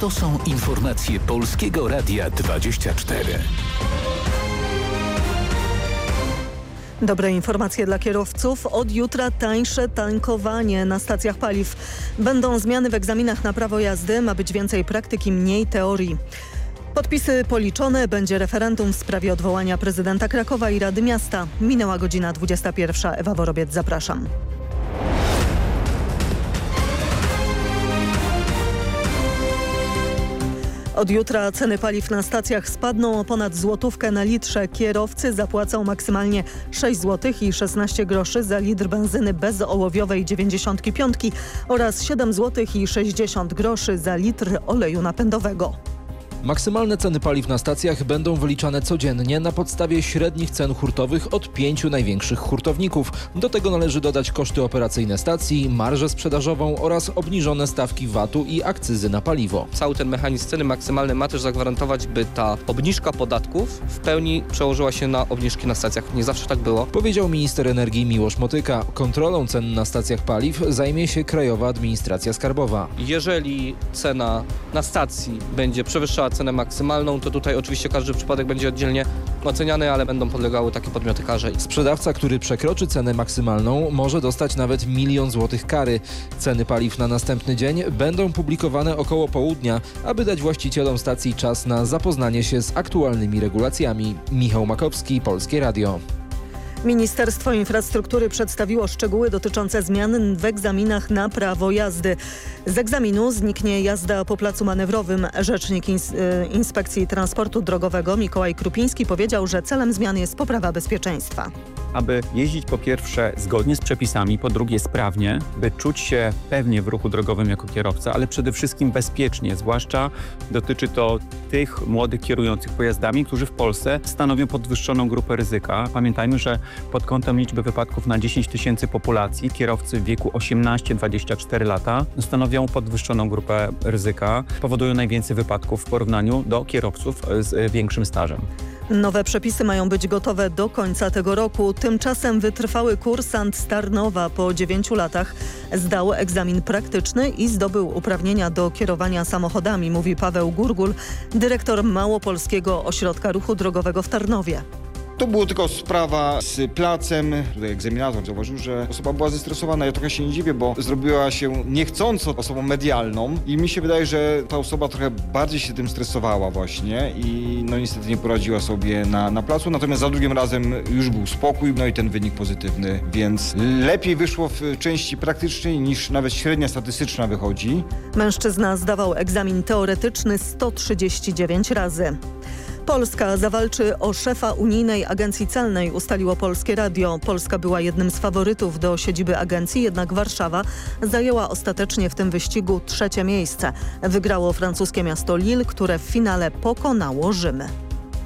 To są informacje Polskiego Radia 24. Dobre informacje dla kierowców. Od jutra tańsze tankowanie na stacjach paliw. Będą zmiany w egzaminach na prawo jazdy. Ma być więcej praktyki, mniej teorii. Podpisy policzone. Będzie referendum w sprawie odwołania prezydenta Krakowa i Rady Miasta. Minęła godzina 21. Ewa Worobiec, zapraszam. Od jutra ceny paliw na stacjach spadną o ponad złotówkę na litrze. Kierowcy zapłacą maksymalnie 6 zł i 16 groszy za litr benzyny bezołowiowej 95 oraz 7 zł i 60 groszy za litr oleju napędowego. Maksymalne ceny paliw na stacjach będą wyliczane codziennie na podstawie średnich cen hurtowych od pięciu największych hurtowników. Do tego należy dodać koszty operacyjne stacji, marżę sprzedażową oraz obniżone stawki VAT-u i akcyzy na paliwo. Cały ten mechanizm ceny maksymalnej ma też zagwarantować, by ta obniżka podatków w pełni przełożyła się na obniżki na stacjach. Nie zawsze tak było. Powiedział minister energii Miłosz Motyka. Kontrolą cen na stacjach paliw zajmie się Krajowa Administracja Skarbowa. Jeżeli cena na stacji będzie przewyższała cenę maksymalną, to tutaj oczywiście każdy przypadek będzie oddzielnie oceniany, ale będą podlegały takie podmioty karze. Sprzedawca, który przekroczy cenę maksymalną może dostać nawet milion złotych kary. Ceny paliw na następny dzień będą publikowane około południa, aby dać właścicielom stacji czas na zapoznanie się z aktualnymi regulacjami. Michał Makowski, Polskie Radio. Ministerstwo Infrastruktury przedstawiło szczegóły dotyczące zmian w egzaminach na prawo jazdy. Z egzaminu zniknie jazda po placu manewrowym. Rzecznik y, Inspekcji Transportu Drogowego Mikołaj Krupiński powiedział, że celem zmian jest poprawa bezpieczeństwa. Aby jeździć po pierwsze zgodnie z przepisami, po drugie sprawnie, by czuć się pewnie w ruchu drogowym jako kierowca, ale przede wszystkim bezpiecznie, zwłaszcza dotyczy to tych młodych kierujących pojazdami, którzy w Polsce stanowią podwyższoną grupę ryzyka. Pamiętajmy, że pod kątem liczby wypadków na 10 tysięcy populacji kierowcy w wieku 18-24 lata stanowią podwyższoną grupę ryzyka, powodują najwięcej wypadków w porównaniu do kierowców z większym stażem. Nowe przepisy mają być gotowe do końca tego roku. Tymczasem wytrwały kursant Starnowa po 9 latach zdał egzamin praktyczny i zdobył uprawnienia do kierowania samochodami, mówi Paweł Gurgul, dyrektor Małopolskiego Ośrodka Ruchu Drogowego w Tarnowie. To było tylko sprawa z placem. Tutaj egzaminator zauważył, że osoba była zestresowana. Ja trochę się nie dziwię, bo zrobiła się niechcąco osobą medialną i mi się wydaje, że ta osoba trochę bardziej się tym stresowała właśnie i no niestety nie poradziła sobie na, na placu. Natomiast za drugim razem już był spokój, no i ten wynik pozytywny, więc lepiej wyszło w części praktycznej niż nawet średnia statystyczna wychodzi. Mężczyzna zdawał egzamin teoretyczny 139 razy. Polska zawalczy o szefa unijnej agencji celnej, ustaliło Polskie Radio. Polska była jednym z faworytów do siedziby agencji, jednak Warszawa zajęła ostatecznie w tym wyścigu trzecie miejsce. Wygrało francuskie miasto Lille, które w finale pokonało Rzym.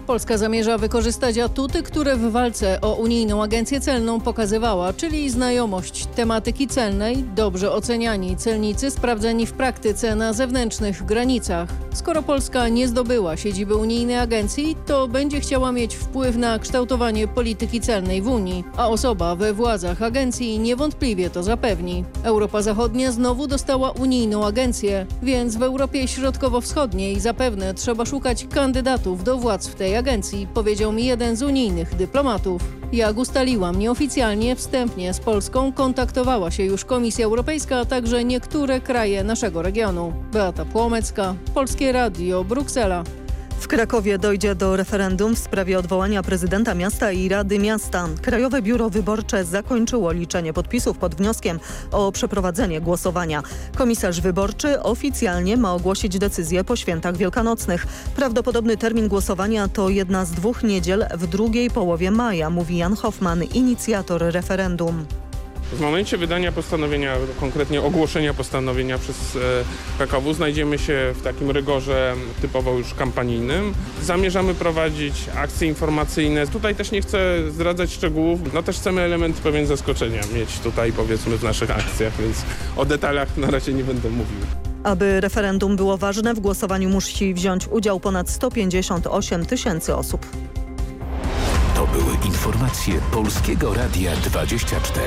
Polska zamierza wykorzystać atuty, które w walce o unijną agencję celną pokazywała, czyli znajomość tematyki celnej, dobrze oceniani celnicy sprawdzeni w praktyce na zewnętrznych granicach. Skoro Polska nie zdobyła siedziby unijnej agencji, to będzie chciała mieć wpływ na kształtowanie polityki celnej w Unii, a osoba we władzach agencji niewątpliwie to zapewni. Europa Zachodnia znowu dostała unijną agencję, więc w Europie Środkowo-Wschodniej zapewne trzeba szukać kandydatów do władz w tej agencji, powiedział mi jeden z unijnych dyplomatów. Jak ustaliłam nieoficjalnie, wstępnie z Polską kontaktowała się już Komisja Europejska, a także niektóre kraje naszego regionu. Beata Płomecka, Polskie Radio, Bruksela. W Krakowie dojdzie do referendum w sprawie odwołania prezydenta miasta i Rady Miasta. Krajowe Biuro Wyborcze zakończyło liczenie podpisów pod wnioskiem o przeprowadzenie głosowania. Komisarz wyborczy oficjalnie ma ogłosić decyzję po świętach wielkanocnych. Prawdopodobny termin głosowania to jedna z dwóch niedziel w drugiej połowie maja, mówi Jan Hoffman, inicjator referendum. W momencie wydania postanowienia, konkretnie ogłoszenia postanowienia przez PKW znajdziemy się w takim rygorze typowo już kampanijnym. Zamierzamy prowadzić akcje informacyjne. Tutaj też nie chcę zdradzać szczegółów, no też chcemy element pewien zaskoczenia mieć tutaj powiedzmy w naszych akcjach, więc o detalach na razie nie będę mówił. Aby referendum było ważne, w głosowaniu musi wziąć udział ponad 158 tysięcy osób. To były informacje Polskiego Radia 24.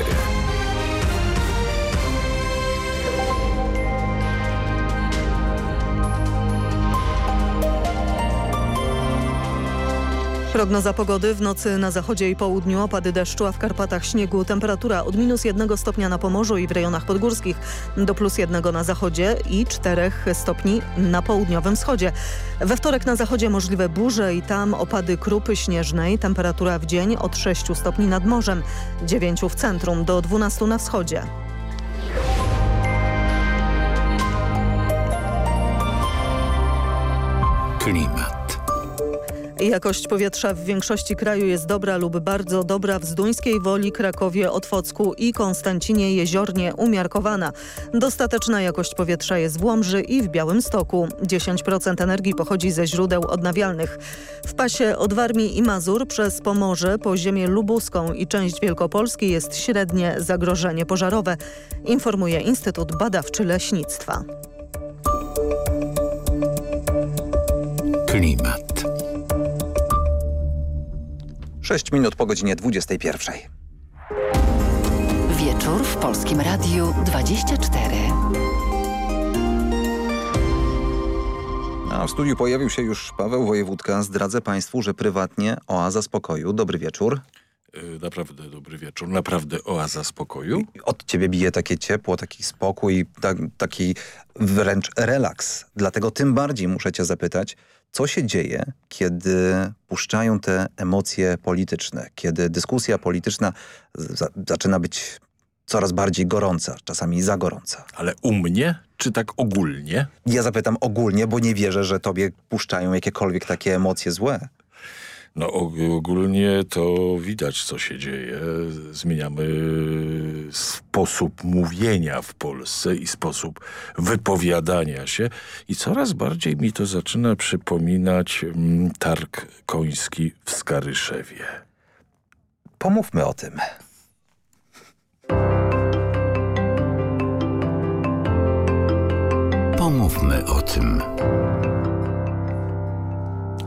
Prognoza pogody w nocy na zachodzie i południu opady deszczu, a w Karpatach śniegu. Temperatura od minus jednego stopnia na Pomorzu i w rejonach podgórskich do plus jednego na zachodzie i czterech stopni na południowym wschodzie. We wtorek na zachodzie możliwe burze i tam opady krupy śnieżnej. Temperatura w dzień od 6 stopni nad morzem, 9 w centrum do 12 na wschodzie. Klimat. Jakość powietrza w większości kraju jest dobra lub bardzo dobra w Zduńskiej Woli, Krakowie, Otwocku i Konstancinie Jeziornie umiarkowana. Dostateczna jakość powietrza jest w Łomży i w Białymstoku. 10% energii pochodzi ze źródeł odnawialnych. W pasie od Warmii i Mazur przez Pomorze po ziemię lubuską i część Wielkopolski jest średnie zagrożenie pożarowe, informuje Instytut Badawczy Leśnictwa. Klimat. 6 minut po godzinie 21. Wieczór w Polskim Radiu 24. A w studiu pojawił się już Paweł Wojewódka. Zdradzę Państwu, że prywatnie oaza spokoju. Dobry wieczór. Y, Naprawdę dobry wieczór, naprawdę oaza spokoju. Od Ciebie bije takie ciepło, taki spokój, ta, taki wręcz relaks. Dlatego tym bardziej muszę Cię zapytać, co się dzieje, kiedy puszczają te emocje polityczne, kiedy dyskusja polityczna za zaczyna być coraz bardziej gorąca, czasami za gorąca. Ale u mnie, czy tak ogólnie? Ja zapytam ogólnie, bo nie wierzę, że Tobie puszczają jakiekolwiek takie emocje złe. No og- ogólnie to widać, co się dzieje. Zmieniamy sposób mówienia w Polsce i sposób wypowiadania się. I coraz bardziej mi to zaczyna przypominać mm, targ koński w Skaryszewie. Pomówmy o tym. Pomówmy o tym.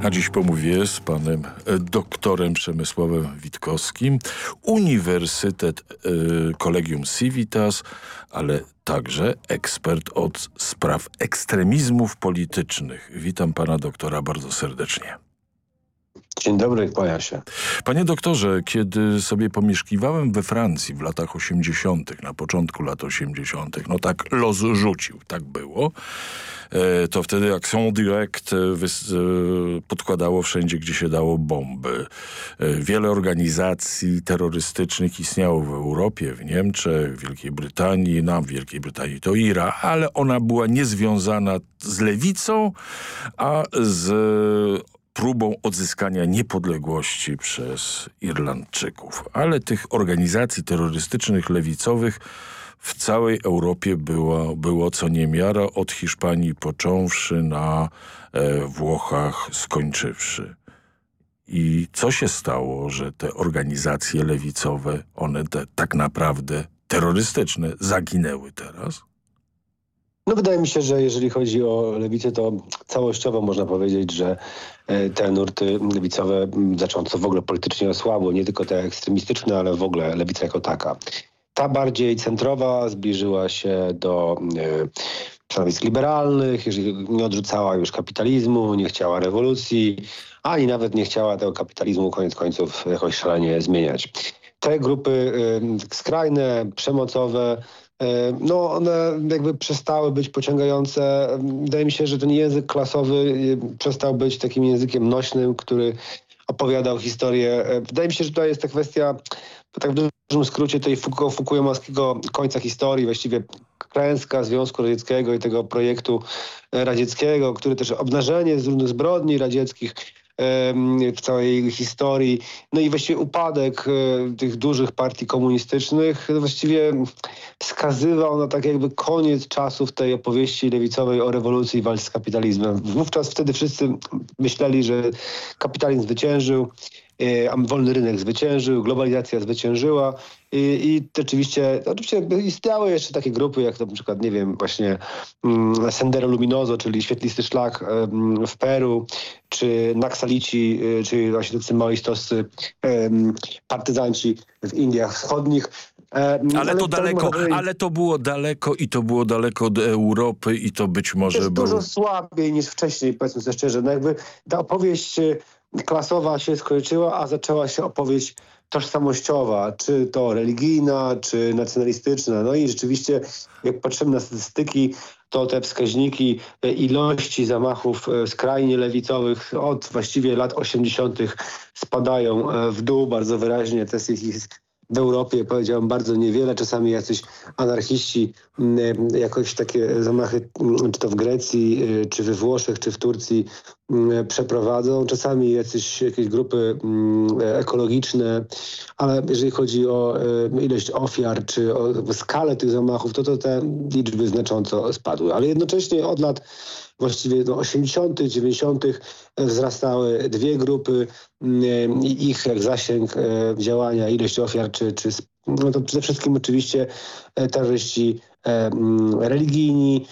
A dziś pomówię z panem e, doktorem Przemysławem Witkowskim, Uniwersytet e, Collegium Civitas, ale także ekspert od spraw ekstremizmów politycznych. Witam pana doktora bardzo serdecznie. Dzień dobry, kłania się. Panie doktorze, kiedy sobie pomieszkiwałem we Francji w latach 80., na początku lat 80., no tak los rzucił, tak było, e, to wtedy Action Direct e, e, podkładało wszędzie, gdzie się dało bomby. Wiele organizacji terrorystycznych istniało w Europie, w Niemczech, w Wielkiej Brytanii, no w Wielkiej Brytanii to IRA, ale ona była niezwiązana z lewicą, a z próbą odzyskania niepodległości przez Irlandczyków. Ale tych organizacji terrorystycznych lewicowych w całej Europie było, było co niemiara, od Hiszpanii począwszy na e, Włochach skończywszy. I co się stało, że te organizacje lewicowe, one te, tak naprawdę terrorystyczne, zaginęły teraz? No wydaje mi się, że jeżeli chodzi o lewicę, to całościowo można powiedzieć, że e, te nurty lewicowe m, znacząco w ogóle politycznie osłabły, nie tylko te ekstremistyczne, ale w ogóle lewica jako taka. Ta bardziej centrowa zbliżyła się do e, stanowisk liberalnych, nie odrzucała już kapitalizmu, nie chciała rewolucji, ani nawet nie chciała tego kapitalizmu koniec końców jakoś szalenie zmieniać. Te grupy e, skrajne, przemocowe, no one jakby przestały być pociągające. Wydaje mi się, że ten język klasowy e, przestał być takim językiem nośnym, który opowiadał historię. E, Wydaje mi się, że to jest ta kwestia, tak w dużym skrócie, tej Fuku- fukuyamowskiego końca historii, właściwie klęska Związku Radzieckiego i tego projektu e, radzieckiego, który też obnażenie różnych zbrodni radzieckich w całej historii. No i właściwie upadek e, tych dużych partii komunistycznych właściwie wskazywał na tak jakby koniec czasów tej opowieści lewicowej o rewolucji i walce z kapitalizmem. Wówczas wtedy wszyscy myśleli, że kapitalizm zwyciężył, wolny rynek zwyciężył, globalizacja zwyciężyła i, i oczywiście, oczywiście istniały jeszcze takie grupy jak na przykład, nie wiem, właśnie mm, Sendero Luminoso, czyli świetlisty szlak w Peru, czy Naksalici, y, czyli właśnie tacy maoistowscy partyzanci w Indiach Wschodnich. E, Ale to daleko, powiedzieć- ale to było daleko i to było daleko od Europy i to być może jest było... dużo słabiej niż wcześniej, powiedzmy sobie szczerze. No jakby ta opowieść klasowa się skończyła, a zaczęła się opowieść tożsamościowa, czy to religijna, czy nacjonalistyczna. No i rzeczywiście, jak patrzymy na statystyki, to te wskaźniki ilości zamachów skrajnie lewicowych od właściwie lat 80. spadają w dół bardzo wyraźnie. To jest ich w Europie powiedziałem bardzo niewiele, czasami jacyś anarchiści mm, jakoś takie zamachy, mm, czy to w Grecji, czy we Włoszech, czy w Turcji przeprowadzą. Czasami jacyś, jakieś grupy ekologiczne, ale jeżeli chodzi o y, ilość ofiar, czy o skalę tych zamachów, to, to te liczby znacząco spadły. Ale jednocześnie od lat właściwie do 80., 90. wzrastały dwie grupy i ich zasięg e, działania, ilość ofiar, czy, czy no to przede wszystkim oczywiście e, terroryści e, religijni,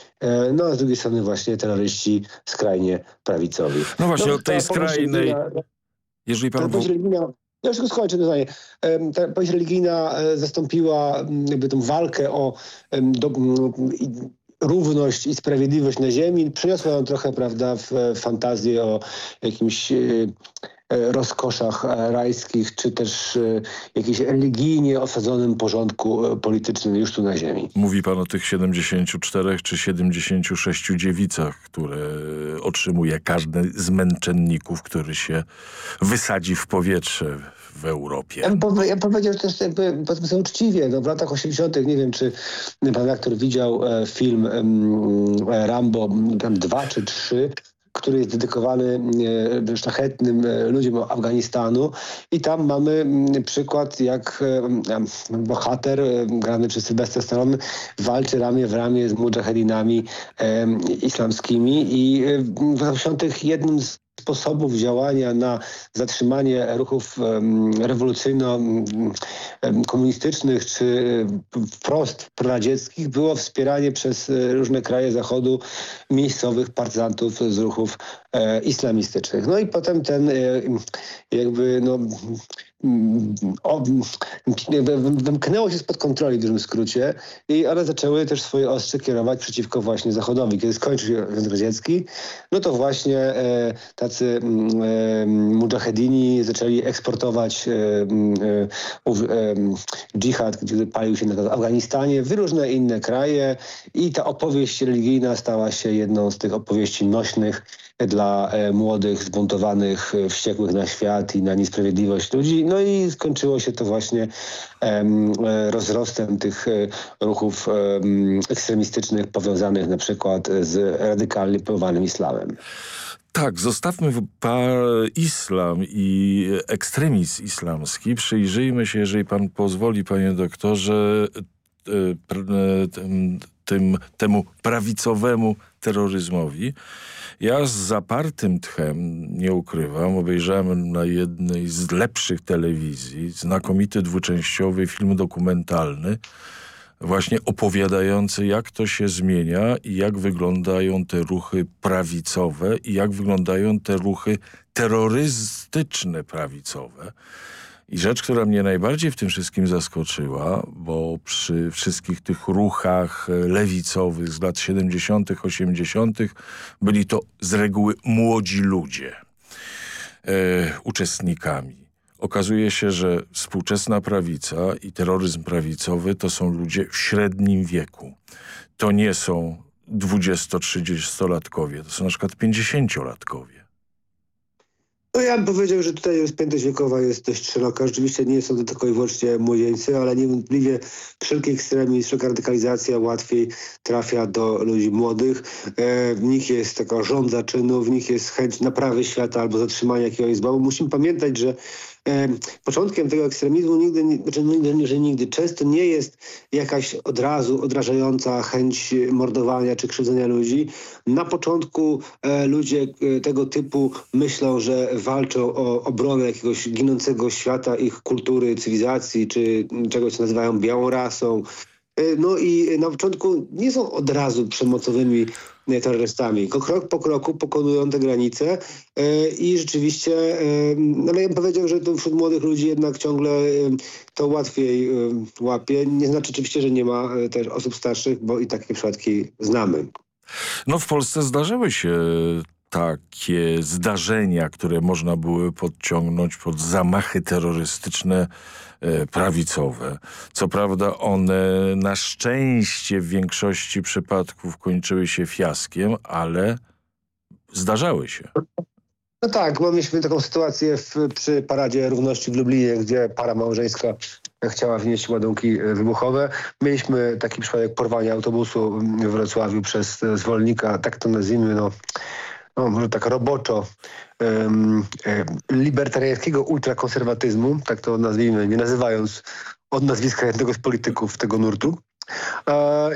no a z drugiej strony właśnie terroryści skrajnie prawicowi. No właśnie, no, od tej skrajnej... Jeżeli pan... Religijna, ja już tylko skończę to zdanie. Ta powieść religijna zastąpiła jakby tą walkę o do, równość i sprawiedliwość na ziemi. Przyniosła ją trochę, prawda, w fantazję o jakimś e, e, rozkoszach rajskich, czy też e, jakimś religijnie osadzonym porządku politycznym już tu na ziemi. Mówi pan o tych 74 czy 76 dziewicach, które otrzymuje każdy z męczenników, który się wysadzi w powietrze w Europie. Ja bym, ja powiedział że też jakby, powiedzmy uczciwie, no w latach 80. nie wiem, czy pan aktor widział e, film e, Rambo tam dwa czy trzy, który jest dedykowany e, szlachetnym e, ludziom Afganistanu i tam mamy mm, przykład jak e, bohater grany przez Sylwester Stallone walczy ramię w ramię z mujahedinami islamskimi i w 80. jednym z sposobów działania na zatrzymanie ruchów rewolucyjno-komunistycznych czy wprost proradzieckich było wspieranie przez różne kraje Zachodu miejscowych partyzantów z ruchów e, islamistycznych. No i potem ten e, jakby no, o, wymknęło się spod kontroli w dużym skrócie, i, ale zaczęły też swoje ostrze kierować przeciwko właśnie Zachodowi. Kiedy skończył się Związek Radziecki, no to właśnie e, tacy e, mujahedini zaczęli eksportować e, e, dżihad, który palił się na Afganistanie, w różne inne kraje i ta opowieść religijna stała się jedną z tych opowieści nośnych dla e, młodych, zbuntowanych, e, wściekłych na świat i na niesprawiedliwość ludzi. No i skończyło się to właśnie e, rozrostem tych ruchów ekstremistycznych powiązanych na przykład z radykalnie pływanym islamem. Tak, zostawmy islam i ekstremizm islamski. Przyjrzyjmy się, jeżeli pan pozwoli, panie doktorze, tym, temu prawicowemu terroryzmowi. Ja z zapartym tchem, nie ukrywam, obejrzałem na jednej z lepszych telewizji znakomity dwuczęściowy film dokumentalny, właśnie opowiadający, jak to się zmienia i jak wyglądają te ruchy prawicowe i jak wyglądają te ruchy terrorystyczne prawicowe. I rzecz, która mnie najbardziej w tym wszystkim zaskoczyła, bo przy wszystkich tych ruchach e, lewicowych z lat 70., 80., byli to z reguły młodzi ludzie e, uczestnikami. Okazuje się, że współczesna prawica i terroryzm prawicowy to są ludzie w średnim wieku. To nie są 20-30-latkowie, to są na przykład 50-latkowie. No ja bym powiedział, że tutaj rozpiętość wiekowa jest dość szeroka. Rzeczywiście nie są to tylko i wyłącznie młodzieńcy, ale niewątpliwie wszelki ekstremizm, wszelka radykalizacja łatwiej trafia do ludzi młodych. E, w nich jest taka żądza czynu, w nich jest chęć naprawy świata albo zatrzymania jakiegoś zbawu. Musimy pamiętać, że początkiem tego ekstremizmu nigdy, znaczy nigdy, że nigdy, często nie jest jakaś od razu odrażająca chęć mordowania czy krzywdzenia ludzi. Na początku e, ludzie e, tego typu myślą, że walczą o obronę jakiegoś ginącego świata, ich kultury, cywilizacji, czy czegoś, co nazywają białą rasą, E, no i na początku nie są od razu przemocowymi e, terrorystami, krok po kroku pokonują te granice e, i rzeczywiście, no ale ja bym powiedział, że to wśród młodych ludzi jednak ciągle to łatwiej łapie. Nie znaczy oczywiście, że nie ma też osób starszych, bo i takie przypadki znamy. No w Polsce zdarzyły się takie zdarzenia, które można było podciągnąć pod zamachy terrorystyczne e, prawicowe. Co prawda one na szczęście w większości przypadków kończyły się fiaskiem, ale zdarzały się. No tak, bo mieliśmy taką sytuację w, przy Paradzie Równości w Lublinie, gdzie para małżeńska chciała wnieść ładunki wybuchowe. Mieliśmy taki przypadek porwania autobusu w Wrocławiu przez zwolennika, tak to nazwijmy, no, no może tak roboczo, um, libertariańskiego ultrakonserwatyzmu, tak to nazwijmy, nie nazywając od nazwiska jednego z polityków tego nurtu.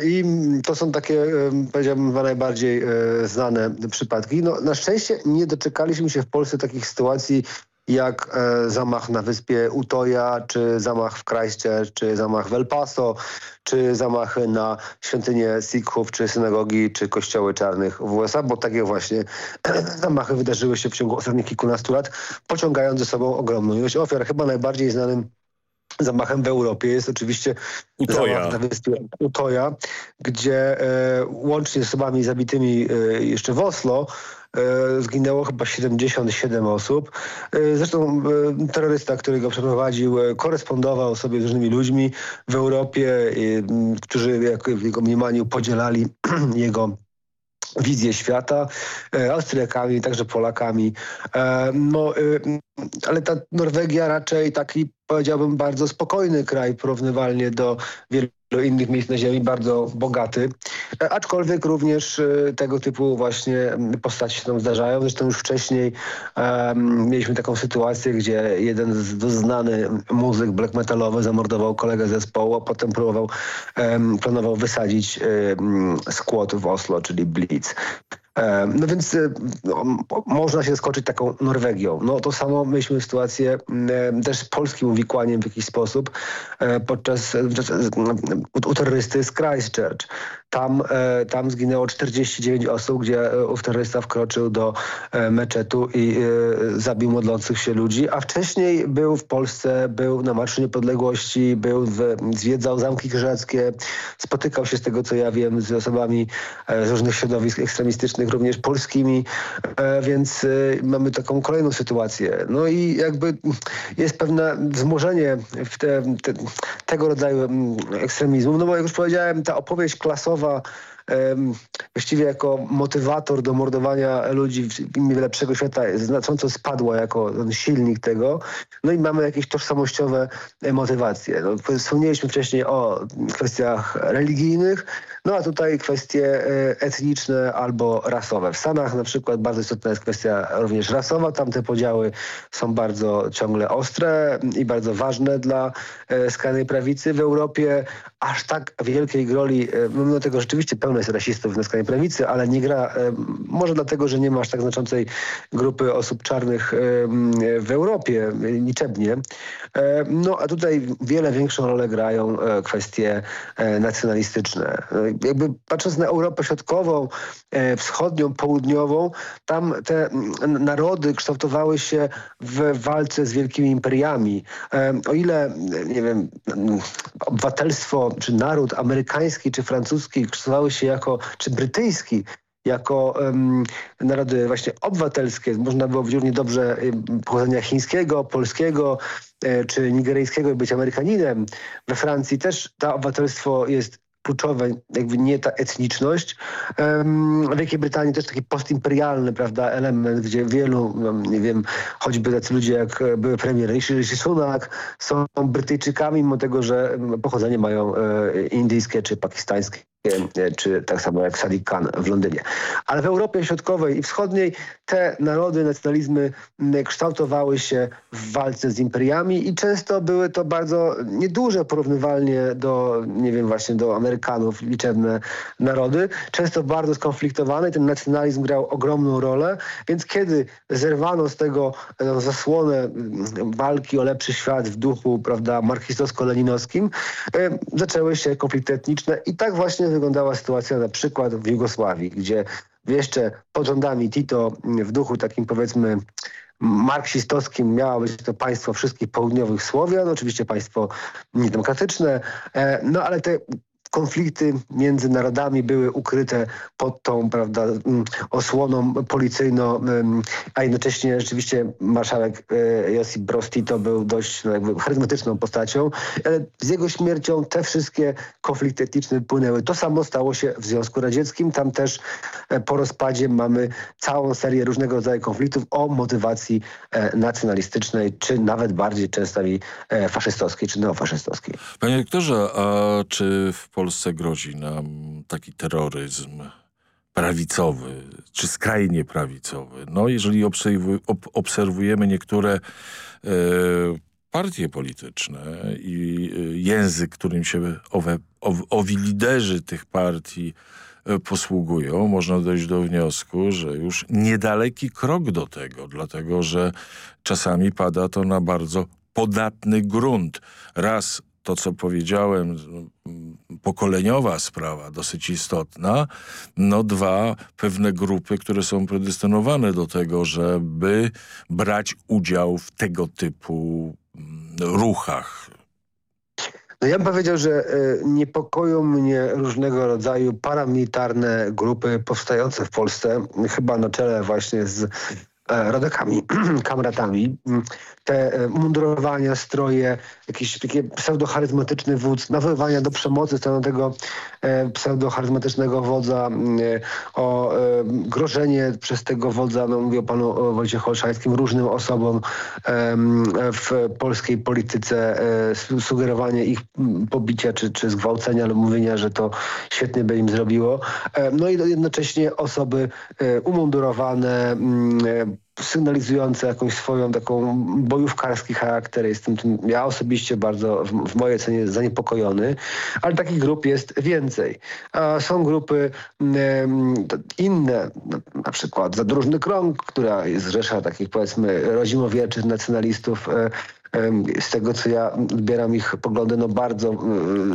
I to są takie, powiedziałbym, najbardziej e, znane przypadki. No, na szczęście nie doczekaliśmy się w Polsce takich sytuacji jak e, zamach na wyspie Utoja, czy zamach w Christchurch, czy zamach w El Paso, czy zamachy na świątynię Sikhów, czy synagogi, czy kościoły czarnych w USA, bo takie właśnie zamachy wydarzyły się w ciągu ostatnich kilkunastu lat, pociągając ze sobą ogromną ilość ofiar. Chyba najbardziej znanym zamachem w Europie jest oczywiście Utoja. zamach na wyspie Utoja, gdzie e, łącznie z osobami zabitymi e, jeszcze w Oslo zginęło chyba 77 osób. E, zresztą e, terrorysta, który go przeprowadził, e, korespondował sobie z różnymi ludźmi w Europie, którzy w jego mniemaniu podzielali jego wizję świata, Austriakami, także Polakami. No, ale ta Norwegia raczej taki powiedziałbym bardzo spokojny kraj porównywalnie do wielu innych miejsc na ziemi, bardzo bogaty. E, aczkolwiek również e, tego typu właśnie postaci się tam zdarzają. Zresztą już wcześniej um, mieliśmy taką sytuację, gdzie jeden znany muzyk black metalowy zamordował kolegę zespołu, a potem próbował, um, planował wysadzić um, skład w Oslo, czyli Blitz. No więc no, można się skoczyć taką Norwegią. No to samo mieliśmy sytuację też z polskim uwikłaniem w jakiś sposób e, podczas u terrorysty z Christchurch. Tam, e, tam zginęło 49 osób, gdzie e, ów terrorysta wkroczył do meczetu i zabił modlących się ludzi, a wcześniej był w Polsce, był na Marszu Niepodległości, był w, zwiedzał Zamki Krzyżackie, spotykał się z tego co ja wiem z osobami z różnych środowisk ekstremistycznych również polskimi, e, więc e, mamy taką kolejną sytuację. No i jakby jest pewne wzmożenie te, te, tego rodzaju mm, ekstremizmu. No bo jak już powiedziałem, ta opowieść klasowa właściwie jako motywator do mordowania ludzi w imię lepszego świata znacząco spadła jako silnik tego. No i mamy jakieś tożsamościowe motywacje. No, wspomnieliśmy wcześniej o kwestiach religijnych, no a tutaj kwestie e, etniczne albo rasowe. W Stanach na przykład bardzo istotna jest kwestia również rasowa. Tam te podziały są bardzo ciągle ostre i bardzo ważne dla e, skrajnej prawicy. W Europie aż tak wielkiej roli, e, mimo tego rzeczywiście pełno jest rasistów na skrajnej prawicy, ale nie gra, może dlatego, że nie ma aż tak znaczącej grupy osób czarnych w Europie, liczebnie. No a tutaj wiele większą rolę grają kwestie nacjonalistyczne jakby patrząc na Europę Środkową, e, Wschodnią, Południową, tam te narody kształtowały się w walce z wielkimi imperiami. E, o ile, nie wiem, obywatelstwo, czy naród amerykański, czy francuski kształtowały się jako, czy brytyjski, jako um, narody właśnie obywatelskie. Można było wziąć niedobrze pochodzenia chińskiego, polskiego e, czy nigeryjskiego i być Amerykaninem. We Francji też to obywatelstwo jest kluczowe, jakby nie ta etniczność. W Wielkiej Brytanii też taki postimperialny prawda, element, gdzie wielu, no, nie wiem, choćby tacy ludzie jak były premier Rishi Sunak są Brytyjczykami, mimo tego, że pochodzenie mają e, indyjskie czy pakistańskie. E, czy tak samo jak Sadiq Khan w Londynie. Ale w Europie Środkowej i Wschodniej te narody, nacjonalizmy kształtowały się w walce z imperiami i często były to bardzo nieduże porównywalnie do, nie wiem, właśnie do Amerykanów liczebne narody, często bardzo skonfliktowane ten nacjonalizm grał ogromną rolę, więc kiedy zerwano z tego no, zasłonę walki o lepszy świat w duchu, prawda, marksistowsko-leninowskim, e, zaczęły się konflikty etniczne i tak właśnie wyglądała sytuacja na przykład w Jugosławii, gdzie jeszcze pod rządami Tito w duchu takim powiedzmy marksistowskim miało być to państwo wszystkich południowych Słowian, oczywiście państwo niedemokratyczne, e, no ale te konflikty między narodami były ukryte pod tą prawda, mm, osłoną policyjną, a jednocześnie rzeczywiście marszałek e, Josip Broz Tito był dość no, jakby charyzmatyczną postacią, ale z jego śmiercią te wszystkie konflikty etniczne płynęły. To samo stało się w Związku Radzieckim. Tam też e, po rozpadzie mamy całą serię różnego rodzaju konfliktów o motywacji e, nacjonalistycznej, czy nawet bardziej często faszystowskiej, czy neofaszystowskiej. Panie doktorze, a czy w Polsce grozi nam taki terroryzm prawicowy, czy skrajnie prawicowy? No, jeżeli obserwujemy niektóre e, partie polityczne i e, język, którym się owe, owi liderzy tych partii e, posługują, można dojść do wniosku, że już niedaleki krok do tego, dlatego że czasami pada to na bardzo podatny grunt. Raz to, co powiedziałem, pokoleniowa sprawa, dosyć istotna. No dwa, pewne grupy, które są predestynowane do tego, żeby brać udział w tego typu mm, ruchach. No ja bym powiedział, że e, niepokoją mnie różnego rodzaju paramilitarne grupy powstające w Polsce, chyba na czele właśnie z rodakami, kamratami te e, mundurowania, stroje, jakiś taki pseudocharyzmatyczny wódz, nawoływania do przemocy tego e, pseudocharyzmatycznego wodza, e, o grożenie przez tego wodza, no mówię o panu Wojciechu Olszańskim, różnym osobom w polskiej polityce, sugerowanie ich pobicia czy, czy zgwałcenia lub mówienia, że to świetnie by im zrobiło. No i jednocześnie osoby umundurowane, sygnalizujące jakąś swoją taką bojówkarski charakter. Jestem tym ja osobiście bardzo w, w mojej ocenie zaniepokojony, ale takich grup jest więcej. A są grupy inne, na przykład Zadróżny Krąg, która zrzesza takich powiedzmy rodzimowierczych nacjonalistów, e, z tego co ja odbieram ich poglądy no bardzo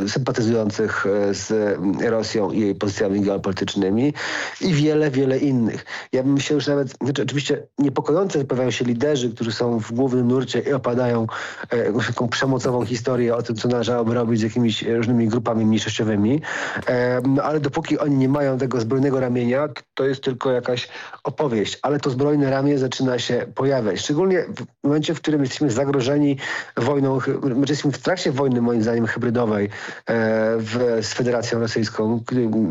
sympatyzujących e, z Rosją i jej pozycjami geopolitycznymi i wiele, wiele innych. Ja bym się już nawet, znaczy oczywiście niepokojące pojawiają się liderzy, którzy są w głównym nurcie i opadają e, jakąś taką przemocową historię o tym, co należałoby robić z jakimiś różnymi grupami mniejszościowymi, no, ale dopóki oni nie mają tego zbrojnego ramienia, to jest tylko jakaś opowieść, ale to zbrojne ramię zaczyna się pojawiać. Szczególnie w momencie, w którym jesteśmy zagrożeni wojną, znaczy jesteśmy w trakcie wojny moim zdaniem hybrydowej e, w, z Federacją Rosyjską.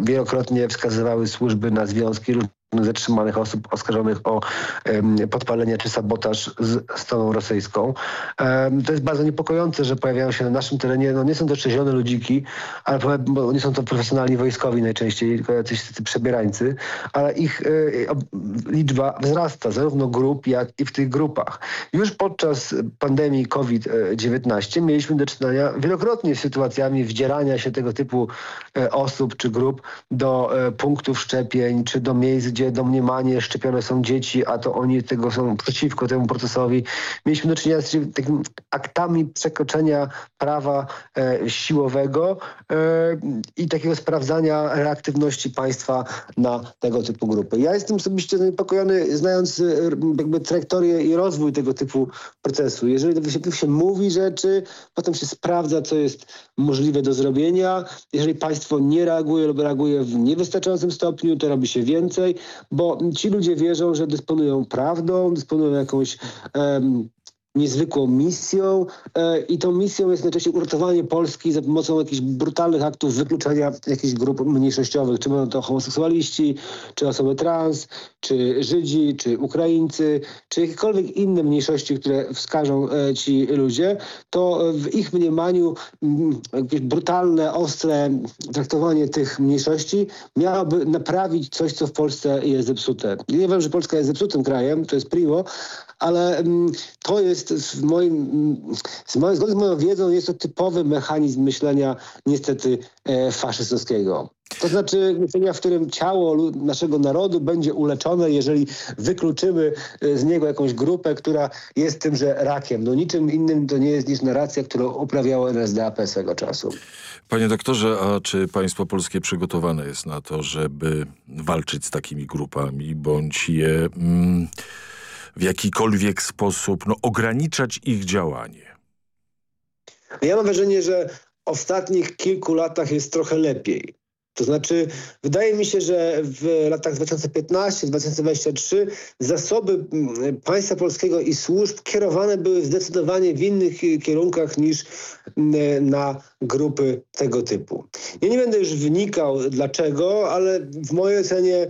Wielokrotnie wskazywały służby na związki zatrzymanych osób oskarżonych o podpalenie czy sabotaż z stroną rosyjską. To jest bardzo niepokojące, że pojawiają się na naszym terenie, no nie są to trzeźwione ludziki, ale nie są to profesjonalni wojskowi najczęściej, tylko jacyś przebierańcy, ale ich e, liczba wzrasta, zarówno grup, jak i w tych grupach. Już podczas pandemii COVID-19 mieliśmy do czynienia wielokrotnie z sytuacjami wdzierania się tego typu e, osób czy grup do e, punktów szczepień, czy do miejsc, gdzie domniemanie szczepione są dzieci, a to oni tego są przeciwko temu procesowi. Mieliśmy do czynienia z takimi aktami przekroczenia prawa e, siłowego e, i takiego sprawdzania reaktywności państwa na tego typu grupy. Ja jestem osobiście zaniepokojony, znając e, jakby trajektorię i rozwój tego typu procesu. Jeżeli się, się mówi rzeczy, potem się sprawdza, co jest możliwe do zrobienia. Jeżeli państwo nie reaguje lub reaguje w niewystarczającym stopniu, to robi się więcej bo ci ludzie wierzą, że dysponują prawdą, dysponują jakąś um, niezwykłą misją e, i tą misją jest najczęściej uratowanie Polski za pomocą jakichś brutalnych aktów wykluczenia jakichś grup mniejszościowych, czy będą to homoseksualiści, czy osoby trans, czy Żydzi, czy Ukraińcy, czy jakiekolwiek inne mniejszości, które wskażą e, ci ludzie, to w ich mniemaniu jakieś brutalne, ostre traktowanie tych mniejszości miałoby naprawić coś, co w Polsce jest zepsute. Nie wiem, że Polska jest zepsutym krajem, to jest primo, ale to jest w moim, z mojej, zgodnie z moją wiedzą, jest to typowy mechanizm myślenia niestety e, faszystowskiego. To znaczy myślenia, w którym ciało naszego narodu będzie uleczone, jeżeli wykluczymy e, z niego jakąś grupę, która jest tymże rakiem. No niczym innym to nie jest niż narracja, którą uprawiało NSDAP swego czasu. Panie doktorze, a czy państwo polskie przygotowane jest na to, żeby walczyć z takimi grupami, bądź je... Mm, w jakikolwiek sposób no, ograniczać ich działanie? Ja mam wrażenie, że ostatnich kilku latach jest trochę lepiej. To znaczy, wydaje mi się, że w latach 2015-2023 zasoby mm, państwa polskiego i służb kierowane były zdecydowanie w innych kierunkach niż mm, na grupy tego typu. Ja nie będę już wnikał dlaczego, ale w mojej ocenie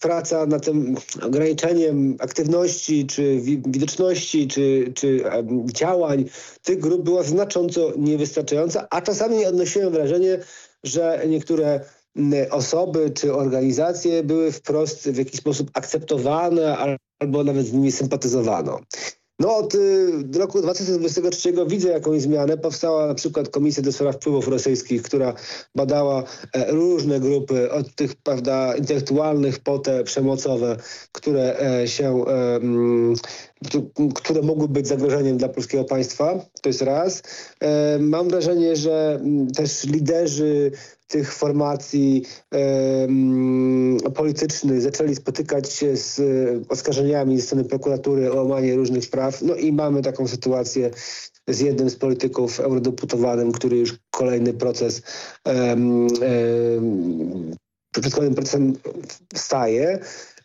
praca nad tym ograniczeniem aktywności, czy widoczności, czy, czy działań tych grup była znacząco niewystarczająca, a czasami odnosiłem wrażenie, że niektóre osoby czy organizacje były wprost w jakiś sposób akceptowane albo nawet z nimi sympatyzowano. No od y, roku 2023 widzę jakąś zmianę. Powstała na przykład Komisja do Spraw Wpływów Rosyjskich, która badała e, różne grupy, od tych prawda, intelektualnych po te przemocowe, które e, się e, które mogły być zagrożeniem dla polskiego państwa. To jest raz. Mam wrażenie, że też liderzy tych formacji e, politycznych zaczęli spotykać się z e, oskarżeniami ze strony prokuratury o łamanie różnych spraw. No i mamy taką sytuację z jednym z polityków eurodeputowanym, który już kolejny proces przed kolejnym procesem staje.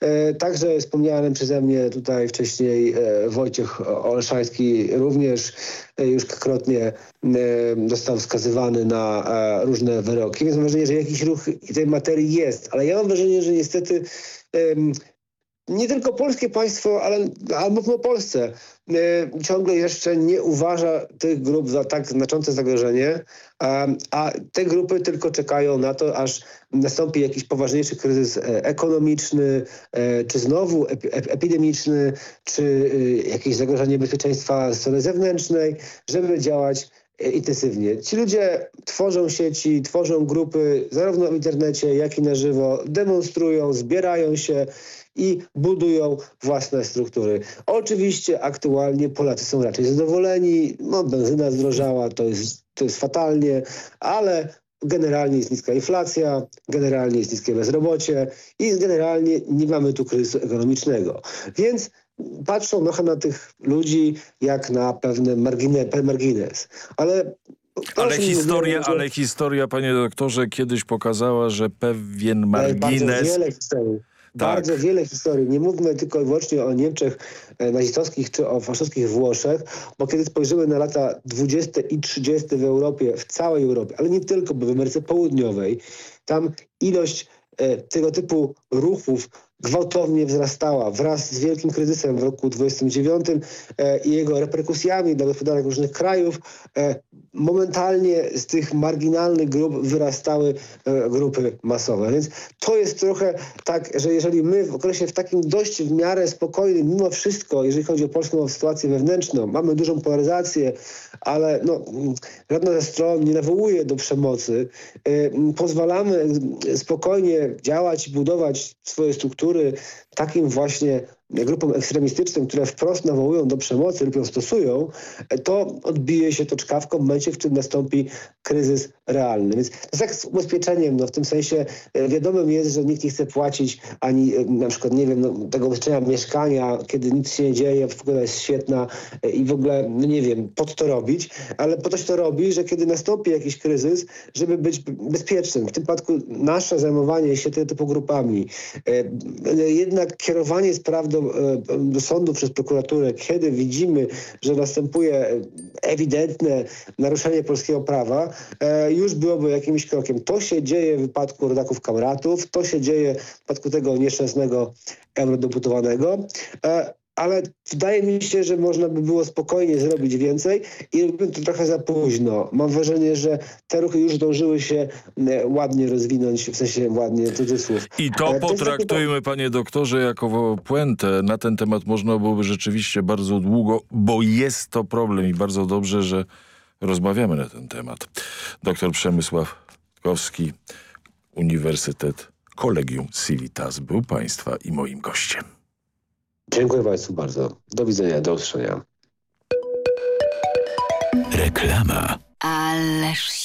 E, także wspomniany przeze mnie tutaj wcześniej e, Wojciech Olszański również e, już kilkakrotnie został wskazywany na różne wyroki. Więc mam wrażenie, że jakiś ruch tej materii jest, ale ja mam wrażenie, że niestety nie tylko polskie państwo, ale, ale mówmy o Polsce, e, ciągle jeszcze nie uważa tych grup za tak znaczące zagrożenie, a, a, te grupy tylko czekają na to, aż nastąpi jakiś poważniejszy kryzys e, ekonomiczny, e, czy znowu epidemiczny, czy jakieś zagrożenie bezpieczeństwa strony zewnętrznej, żeby działać intensywnie. Ci ludzie tworzą sieci, tworzą grupy zarówno w internecie, jak i na żywo, demonstrują, zbierają się i budują własne struktury. Oczywiście aktualnie Polacy są raczej zadowoleni, no benzyna zdrożała, to jest, to jest fatalnie, ale generalnie jest niska inflacja, generalnie jest niskie bezrobocie i generalnie nie mamy tu kryzysu ekonomicznego. Więc patrzą trochę na tych ludzi jak na pewne margines, margines. Ale ale historia, ale historia, panie doktorze, kiedyś pokazała, że pewien margines... Bardzo wiele historii. Tak. Bardzo wiele historii. Nie mówmy tylko i wyłącznie o Niemczech e, nazistowskich czy o faszystowskich Włoszech, bo kiedy spojrzymy na lata 20 i 30 w Europie, w całej Europie, ale nie tylko, bo w Ameryce Południowej, tam ilość e, tego typu ruchów gwałtownie wzrastała wraz z wielkim kryzysem w roku 29 e, i jego reperkusjami dla gospodarek różnych krajów. E, momentalnie z tych marginalnych grup wyrastały e, grupy masowe. Więc to jest trochę tak, że jeżeli my w okresie w takim dość w miarę spokojnym, mimo wszystko, jeżeli chodzi o polską sytuację wewnętrzną, mamy dużą polaryzację, ale no, żadna ze stron nie nawołuje do przemocy, pozwalamy spokojnie działać budować swoje struktury, takim właśnie grupom ekstremistycznym, które wprost nawołują do przemocy lub ją stosują, to odbije się to czkawką w momencie, w którym nastąpi kryzys realny. Więc to jest tak z ubezpieczeniem, no w tym sensie e, wiadomym jest, że nikt nie chce płacić ani e, na przykład, nie wiem, no, tego ubezpieczenia mieszkania, kiedy nic się nie dzieje, pogoda jest świetna e, i w ogóle, no nie wiem, po to robić, ale po to się to robi, że kiedy nastąpi jakiś kryzys, żeby być bezpiecznym. W tym przypadku nasze zajmowanie się tego typu grupami, jednak kierowanie spraw do, do sądu przez prokuraturę, kiedy widzimy, że następuje ewidentne naruszenie polskiego prawa, już byłoby jakimś krokiem. To się dzieje w wypadku rodaków kamratów, to się dzieje w przypadku tego nieszczęsnego eurodeputowanego e, ale wydaje mi się, że można by było spokojnie zrobić więcej i robiłem to trochę za późno. Mam wrażenie, że te ruchy już zdążyły się e, ładnie rozwinąć, w sensie ładnie, cudzysłów. I to potraktujmy, panie doktorze, jako puentę. Na ten temat można byłoby rzeczywiście bardzo długo, bo jest to problem i bardzo dobrze, że rozmawiamy na ten temat. Doktor Przemysław Kowski, Uniwersytet Kolegium Civitas był Państwa i moim gościem. Dziękuję Państwu bardzo. Do widzenia, do usłyszenia. Reklama. Ależ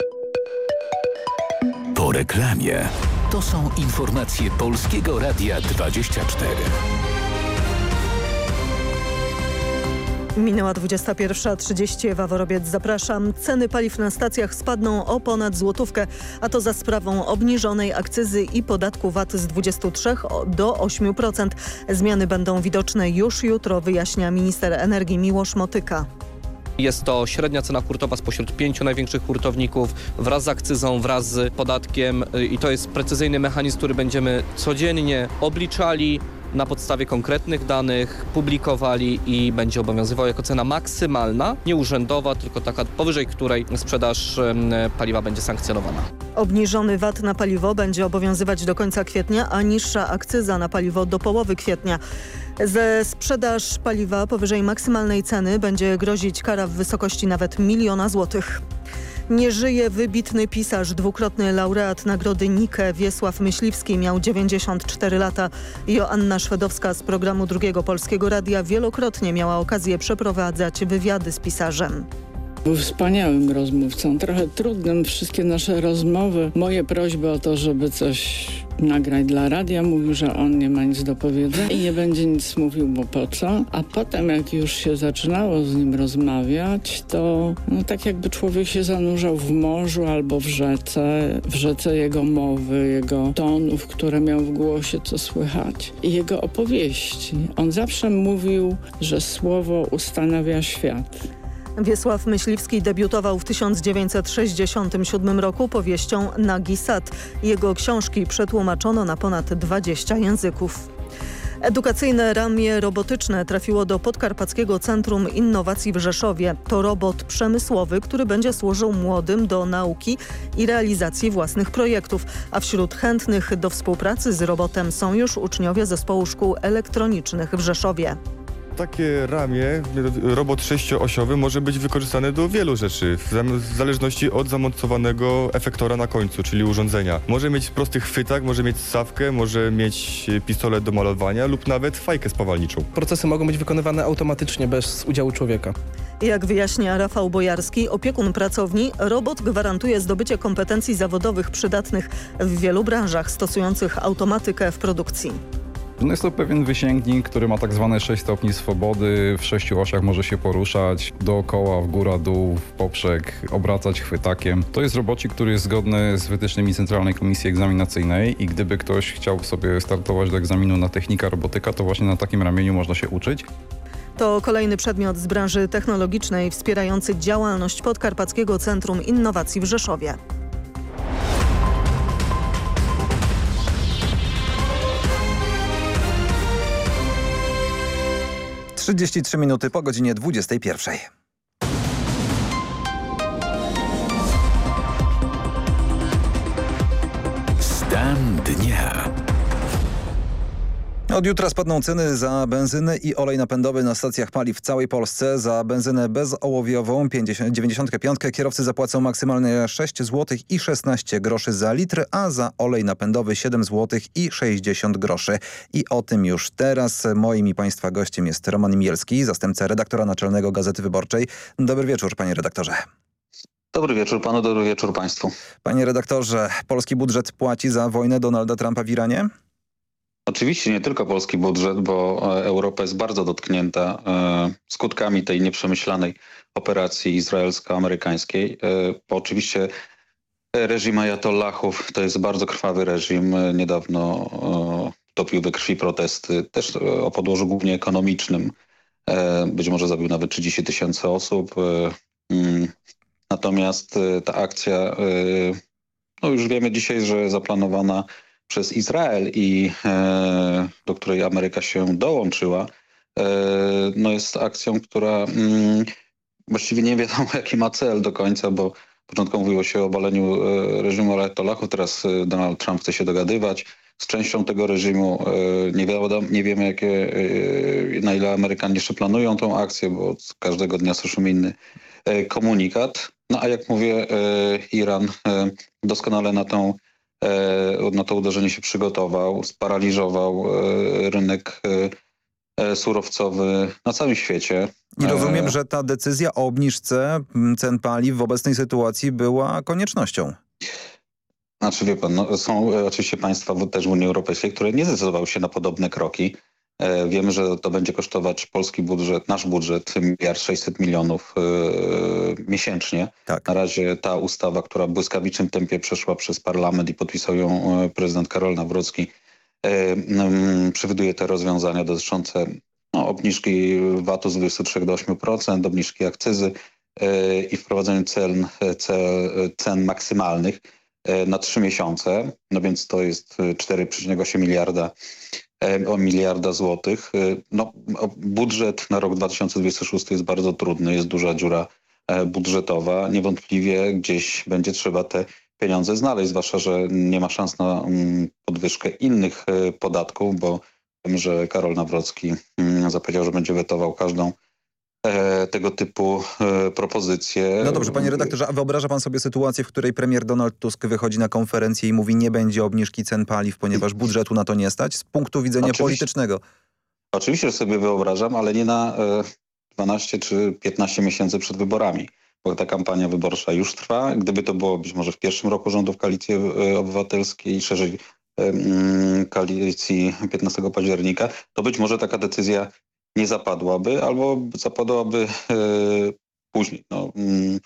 Po reklamie. To są informacje Polskiego Radia 24. Minęła 21.30. Ewa Worobiec, zapraszam. Ceny paliw na stacjach spadną o ponad złotówkę, a to za sprawą obniżonej akcyzy i podatku VAT z 23 do 8%. Zmiany będą widoczne już jutro, wyjaśnia minister energii Miłosz Motyka. Jest to średnia cena hurtowa spośród pięciu największych hurtowników wraz z akcyzą, wraz z podatkiem y, i to jest precyzyjny mechanizm, który będziemy codziennie obliczali na podstawie konkretnych danych, publikowali i będzie obowiązywał jako cena maksymalna, nie urzędowa, tylko taka powyżej której sprzedaż paliwa będzie sankcjonowana. Obniżony VAT na paliwo będzie obowiązywać do końca kwietnia, a niższa akcyza na paliwo do połowy kwietnia. Ze sprzedaż paliwa powyżej maksymalnej ceny będzie grozić kara w wysokości nawet miliona złotych. Nie żyje wybitny pisarz, dwukrotny laureat nagrody Nike Wiesław Myśliwski miał 94 lata. Joanna Szwedowska z programu Drugiego Polskiego Radia wielokrotnie miała okazję przeprowadzać wywiady z pisarzem. Był wspaniałym rozmówcą, trochę trudnym wszystkie nasze rozmowy. Moje prośby o to, żeby coś nagrać dla radia, mówił, że on nie ma nic do powiedzenia i nie będzie nic mówił, bo po co. A potem jak już się zaczynało z nim rozmawiać, to no, tak jakby człowiek się zanurzał w morzu albo w rzece, w rzece jego mowy, jego tonów, które miał w głosie, co słychać i jego opowieści. On zawsze mówił, że słowo ustanawia świat. Wiesław Myśliwski debiutował w 1967 roku powieścią Nagi Sad. Jego książki przetłumaczono na ponad 20 języków. Edukacyjne ramię robotyczne trafiło do Podkarpackiego Centrum Innowacji w Rzeszowie. To robot przemysłowy, który będzie służył młodym do nauki i realizacji własnych projektów. A wśród chętnych do współpracy z robotem są już uczniowie Zespołu Szkół Elektronicznych w Rzeszowie. Takie ramię, robot sześcioosiowy może być wykorzystane do wielu rzeczy, w zależności od zamontowanego efektora na końcu, czyli urządzenia. Może mieć prosty chwytak, może mieć sawkę, może mieć pistolet do malowania lub nawet fajkę spawalniczą. Procesy mogą być wykonywane automatycznie, bez udziału człowieka. Jak wyjaśnia Rafał Bojarski, opiekun pracowni, robot gwarantuje zdobycie kompetencji zawodowych przydatnych w wielu branżach stosujących automatykę w produkcji. No jest to pewien wysięgnik, który ma tak zwane 6 stopni swobody, w sześciu osiach może się poruszać, dookoła, w góra, dół, w poprzek, obracać chwytakiem. To jest robocik, który jest zgodny z wytycznymi Centralnej Komisji Egzaminacyjnej i gdyby ktoś chciał sobie startować do egzaminu na technika robotyka, to właśnie na takim ramieniu można się uczyć. To kolejny przedmiot z branży technologicznej wspierający działalność Podkarpackiego Centrum Innowacji w Rzeszowie. Trzydzieści trzy minuty po godzinie 21. Stan dnia. Od jutra spadną ceny za benzynę i olej napędowy na stacjach paliw w całej Polsce. Za benzynę bezołowiową 50, 95 kierowcy zapłacą maksymalnie 6 zł i 16 groszy za litr, a za olej napędowy 7 zł i 60 groszy. I o tym już teraz. Moim i Państwa gościem jest Roman Mielski, zastępca redaktora naczelnego Gazety Wyborczej. Dobry wieczór, panie redaktorze. Dobry wieczór panu, dobry wieczór państwu. Panie redaktorze, polski budżet płaci za wojnę Donalda Trumpa w Iranie? Oczywiście nie tylko polski budżet, bo e, Europa jest bardzo dotknięta e, skutkami tej nieprzemyślanej operacji izraelsko-amerykańskiej. E, Bo oczywiście reżim ajatollahów to jest bardzo krwawy reżim. Niedawno topił we krwi protesty, też o podłożu głównie ekonomicznym. Być może zabił nawet 30 tysięcy osób. Mm, Natomiast ta akcja, no już wiemy dzisiaj, że zaplanowana przez Izrael i e, do której Ameryka się dołączyła, e, no jest akcją, która mm, właściwie nie wiadomo jaki ma cel do końca, bo początku mówiło się o obaleniu reżimu Ayatollahów, teraz Donald Trump chce się dogadywać z częścią tego reżimu. Nie, wiadomo, nie wiemy, jakie, na ile Amerykanie jeszcze planują tą akcję, bo każdego dnia słyszymy inny komunikat. No a jak mówię, Iran doskonale na tą na to uderzenie się przygotował, sparaliżował rynek surowcowy na całym świecie. I rozumiem, że ta decyzja o obniżce cen paliw w obecnej sytuacji była koniecznością. Znaczy wie pan, no, są oczywiście państwa też w Unii Europejskiej, które nie zdecydowały się na podobne kroki. E, wiemy, że to będzie kosztować polski budżet, nasz budżet, miliard 600 milionów e, miesięcznie. Tak. Na razie ta ustawa, która w błyskawicznym tempie przeszła przez parlament i podpisał ją e, prezydent Karol Nawrocki, przewiduje te rozwiązania dotyczące no, obniżki VAT-u z 23 do 8%, obniżki akcyzy i wprowadzenie cen, cen maksymalnych na trzy miesiące, no więc to jest 4,8 miliarda o miliarda złotych. No, budżet na rok 2026 jest bardzo trudny, jest duża dziura budżetowa. Niewątpliwie gdzieś będzie trzeba te pieniądze znaleźć, zwłaszcza, że nie ma szans na podwyżkę innych podatków, bo wiem, że Karol Nawrocki zapowiedział, że będzie wetował każdą tego typu propozycje. No dobrze, panie redaktorze, a wyobraża pan sobie sytuację, w której premier Donald Tusk wychodzi na konferencję i mówi nie będzie obniżki cen paliw, ponieważ budżetu na to nie stać z punktu widzenia Oczywiście. politycznego? Oczywiście, że sobie wyobrażam, ale nie na 12 czy 15 miesięcy przed wyborami, bo ta kampania wyborcza już trwa. Gdyby to było być może w pierwszym roku rządów Koalicji Obywatelskiej, szerzej koalicji 15 października, to być może taka decyzja nie zapadłaby albo zapadłaby e, później. No, mm,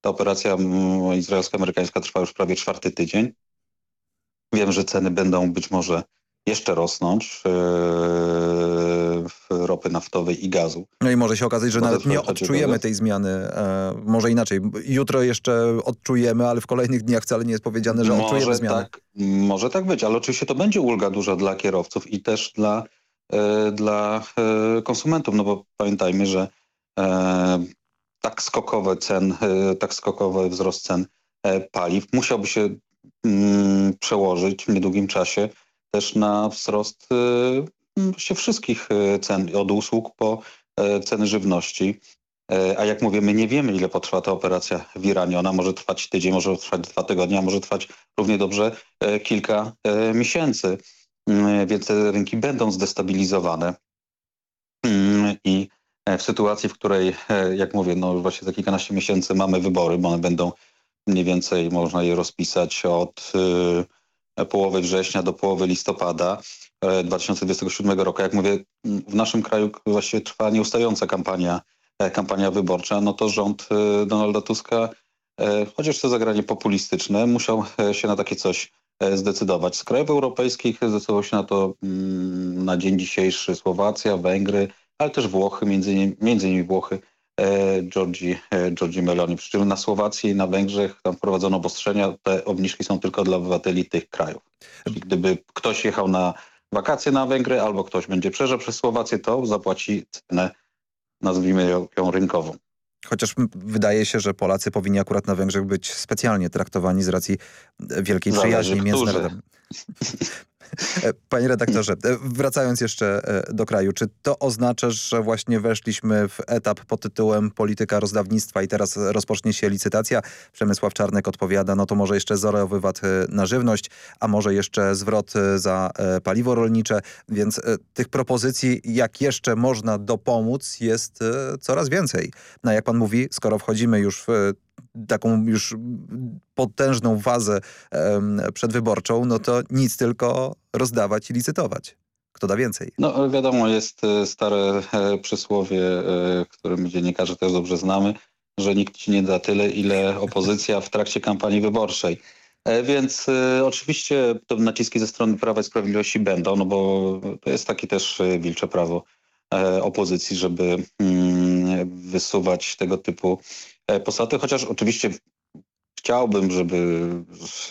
ta operacja mm, izraelsko-amerykańska trwa już prawie czwarty tydzień. Wiem, że ceny będą być może jeszcze rosnąć e, ropy naftowej i gazu. No i może się okazać, że Bo nawet nie odczujemy tej zmiany. E, może inaczej. Jutro jeszcze odczujemy, ale w kolejnych dniach wcale nie jest powiedziane, że odczujemy może zmianę. tak, może tak być, ale oczywiście to będzie ulga duża dla kierowców i też dla, dla e, konsumentów, no bo pamiętajmy, że e, tak skokowe cen, e, tak skokowy wzrost cen e, paliw musiałby się mm, przełożyć w niedługim czasie też na wzrost e, właściwie wszystkich e, cen, od usług po e, ceny żywności. E, A jak mówię, my nie wiemy, ile potrwa ta operacja w Iranie. Ona może trwać tydzień, może trwać dwa tygodnie, a może trwać równie dobrze e, kilka e, miesięcy. Mm, Więc te rynki będą zdestabilizowane. Mm, I e, w sytuacji, w której, e, jak mówię, no właśnie za kilkanaście miesięcy mamy wybory, bo one będą mniej więcej, można je rozpisać od e, połowy września do połowy listopada e, 2027 roku. Jak mówię, w naszym kraju właściwie trwa nieustająca kampania, kampania wyborcza, no to rząd Donalda Tuska, chociaż to zagranie populistyczne, musiał się na takie coś zdecydować. Z krajów europejskich zdecydował się na to mm, na dzień dzisiejszy Słowacja, Węgry, ale też Włochy, między innymi, między innymi Włochy, e, Giorgi, e, Giorgi Meloni. Przy czym na Słowacji i na Węgrzech tam wprowadzono obostrzenia, te obniżki są tylko dla obywateli tych krajów. Czyli gdyby ktoś jechał na wakacje na Węgry albo ktoś będzie przejeżdżał przez Słowację, to zapłaci cenę, nazwijmy ją rynkową. Chociaż wydaje się, że Polacy powinni akurat na Węgrzech być specjalnie traktowani z racji wielkiej Zależy, przyjaźni międzynarodowej. Panie redaktorze, e, wracając jeszcze e, do kraju, czy to oznacza, że właśnie weszliśmy w etap pod tytułem polityka rozdawnictwa i teraz rozpocznie się licytacja? Przemysław Czarnek odpowiada, no to może jeszcze zerowy VAT e, na żywność, a może jeszcze zwrot za paliwo rolnicze, więc tych propozycji, jak jeszcze można dopomóc, jest coraz więcej. No jak pan mówi, skoro wchodzimy już w taką już potężną fazę przedwyborczą, no to nic tylko rozdawać i licytować. Kto da więcej? No wiadomo, jest e, stare e, przysłowie, e, którym dziennikarze też dobrze znamy, że nikt ci nie da tyle, ile opozycja w trakcie kampanii wyborczej. Więc oczywiście to naciski ze strony Prawa i Sprawiedliwości będą, no bo to jest takie też wilcze prawo opozycji, żeby mm, wysuwać tego typu e, chociaż oczywiście chciałbym, żeby w,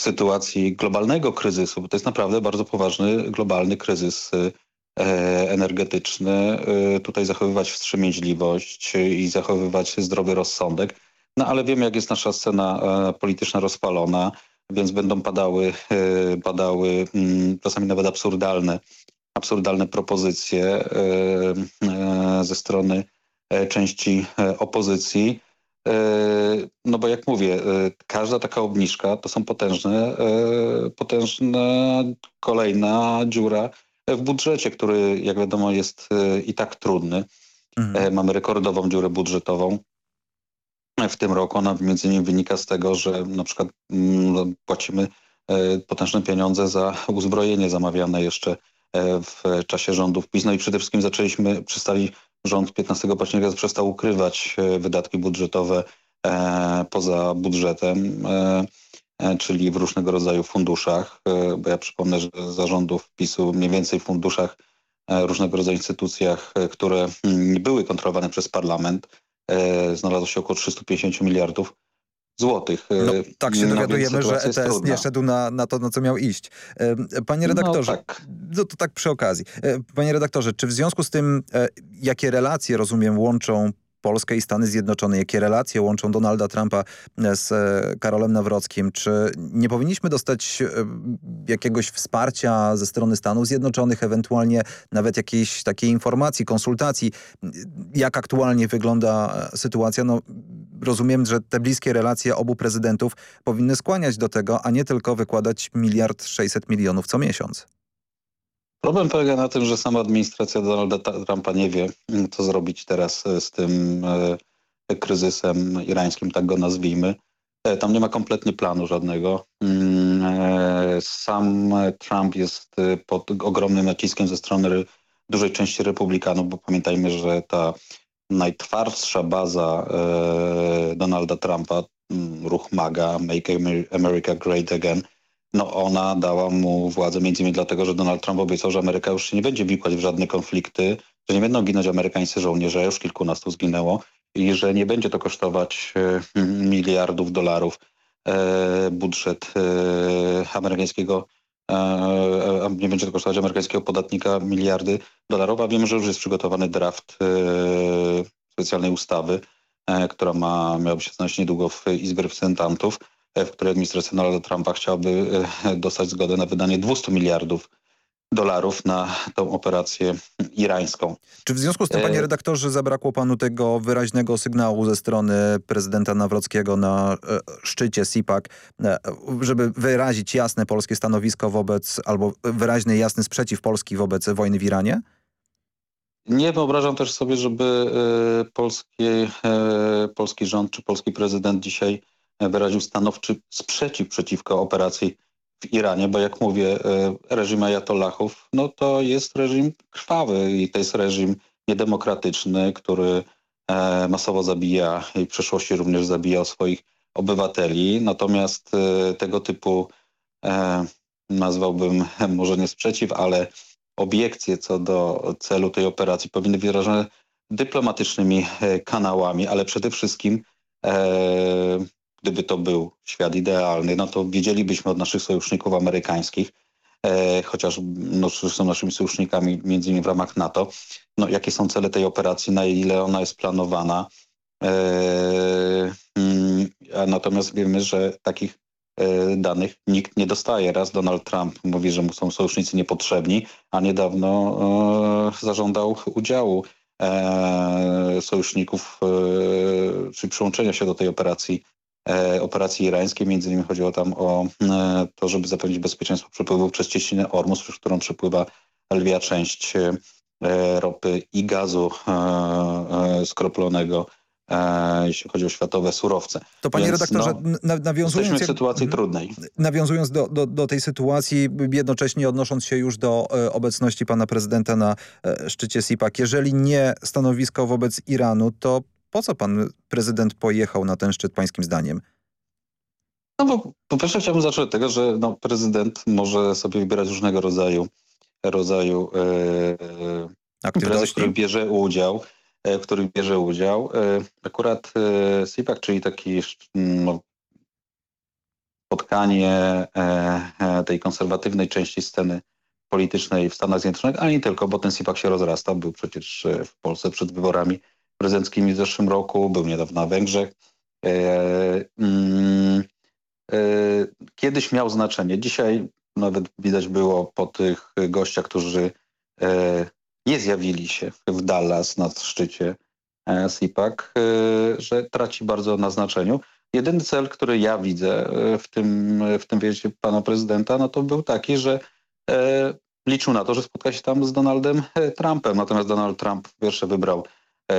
sytuacji globalnego kryzysu, bo to jest naprawdę bardzo poważny globalny kryzys e, energetyczny, e, tutaj zachowywać wstrzemięźliwość i zachowywać zdrowy rozsądek. No ale wiemy, jak jest nasza scena polityczna rozpalona, więc będą padały, padały mm, czasami nawet absurdalne, absurdalne propozycje ze strony części opozycji. No bo jak mówię, każda taka obniżka to są potężne, potężna kolejna dziura w budżecie, który jak wiadomo jest i tak trudny. Mhm. Mamy rekordową dziurę budżetową w tym roku. Ona między innymi wynika z tego, że na przykład mm, płacimy potężne pieniądze za uzbrojenie zamawiane jeszcze w czasie rządów PiS. No i przede wszystkim zaczęliśmy, przestali rząd 15 października przestał ukrywać wydatki budżetowe poza budżetem, czyli w różnego rodzaju funduszach, bo ja przypomnę, że zarządów PiSu mniej więcej w funduszach różnego rodzaju instytucjach, które nie były kontrolowane przez parlament, znalazło się około 350 miliardów złotych. No, tak się no, dowiadujemy, że ETS nie szedł na, na to, na co miał iść. Panie redaktorze, no, tak. No, to tak przy okazji. Panie redaktorze, czy w związku z tym, jakie relacje, rozumiem, łączą Polskę i Stany Zjednoczone, jakie relacje łączą Donalda Trumpa e, z e, Karolem Nawrockim. Czy nie powinniśmy dostać e, jakiegoś wsparcia ze strony Stanów Zjednoczonych, ewentualnie nawet jakiejś takiej informacji, konsultacji, jak aktualnie wygląda sytuacja? No, rozumiem, że te bliskie relacje obu prezydentów powinny skłaniać do tego, a nie tylko wykładać miliard sześćset milionów co miesiąc. Problem polega na tym, że sama administracja Donalda Trumpa nie wie, co zrobić teraz e, z tym e, kryzysem irańskim, tak go nazwijmy. E, tam nie ma kompletnie planu żadnego. Mm, sam Trump jest pod ogromnym naciskiem ze strony dużej części republikanów, bo pamiętajmy, że ta najtwardsza baza Donalda Trumpa, mm, ruch MAGA, Make America Great Again, no ona dała mu władzę między innymi dlatego, że Donald Trump obiecał, że Ameryka już się nie będzie wikłać w żadne konflikty, że nie będą ginąć amerykańscy żołnierze, już kilkunastu zginęło i że nie będzie to kosztować e, miliardów dolarów e, budżet e, amerykańskiego nie będzie to kosztować amerykańskiego podatnika miliardy dolarów, a wiem, że już jest przygotowany draft specjalnej ustawy, która ma, miałaby się znaleźć niedługo w Izbie Reprezentantów, w której administracja Donalda Trumpa chciałaby e, dostać zgodę na wydanie 200 miliardów dolarów na tą operację irańską. Czy w związku z tym, panie e, redaktorze, zabrakło panu tego wyraźnego sygnału ze strony prezydenta Nawrockiego na e, szczycie SIPAC, żeby wyrazić jasne polskie stanowisko wobec, albo wyraźny, jasny sprzeciw Polski wobec wojny w Iranie? Nie wyobrażam też sobie, żeby polski, polski rząd czy polski prezydent dzisiaj wyraził stanowczy sprzeciw przeciwko operacji w Iranie, bo jak mówię, e, reżim ajatollahów, no to jest reżim krwawy i to jest reżim niedemokratyczny, który e, masowo zabija i w przeszłości również zabijał swoich obywateli. Natomiast e, tego typu nazwałbym może nie sprzeciw, ale obiekcje co do celu tej operacji powinny być wyrażone dyplomatycznymi kanałami, ale przede wszystkim gdyby to był świat idealny, no to wiedzielibyśmy od naszych sojuszników amerykańskich, e, chociaż no, są naszymi sojusznikami między innymi w ramach NATO, no, jakie są cele tej operacji, na ile ona jest planowana. E, mm, natomiast wiemy, że takich e, danych nikt nie dostaje. Raz Donald Trump mówi, że mu są sojusznicy niepotrzebni, a niedawno e, zażądał udziału e, sojuszników, czy przyłączenia się do tej operacji operacji irańskiej. Między innymi chodziło tam o e, to, żeby zapewnić bezpieczeństwo przepływu przez cieśninę Ormus, przez którą przepływa lwia część e, ropy i gazu skroplonego jeśli chodzi o światowe surowce. To panie Więc, redaktorze, no, nawiązując... Jesteśmy w sytuacji jak, trudnej. Nawiązując do, do, do, tej sytuacji, jednocześnie odnosząc się już do e, obecności pana prezydenta na e, szczycie SIPAC, jeżeli nie stanowisko wobec Iranu, to po co pan prezydent pojechał na ten szczyt pańskim zdaniem? No bo po pierwsze chciałbym zacząć od tego, że no, prezydent może sobie wybierać różnego rodzaju rodzaju e, imprezy, w których bierze udział, e, w których bierze udział. E, akurat e, SIPAC, czyli taki no, spotkanie e, e, tej konserwatywnej części sceny politycznej w Stanach Zjednoczonych, ale nie tylko, bo ten SIPAC się rozrasta. Był przecież w Polsce przed wyborami prezydenckimi w zeszłym roku, był niedawno na Węgrzech. mm, kiedyś miał znaczenie. Dzisiaj nawet widać było po tych gościach, którzy nie zjawili się w Dallas na szczycie CPAC, że traci bardzo na znaczeniu. Jedyny cel, który ja widzę w tym, w tym wiecie pana prezydenta, no to był taki, że liczył na to, że spotka się tam z Donaldem Trumpem. Natomiast Donald Trump pierwszy wybrał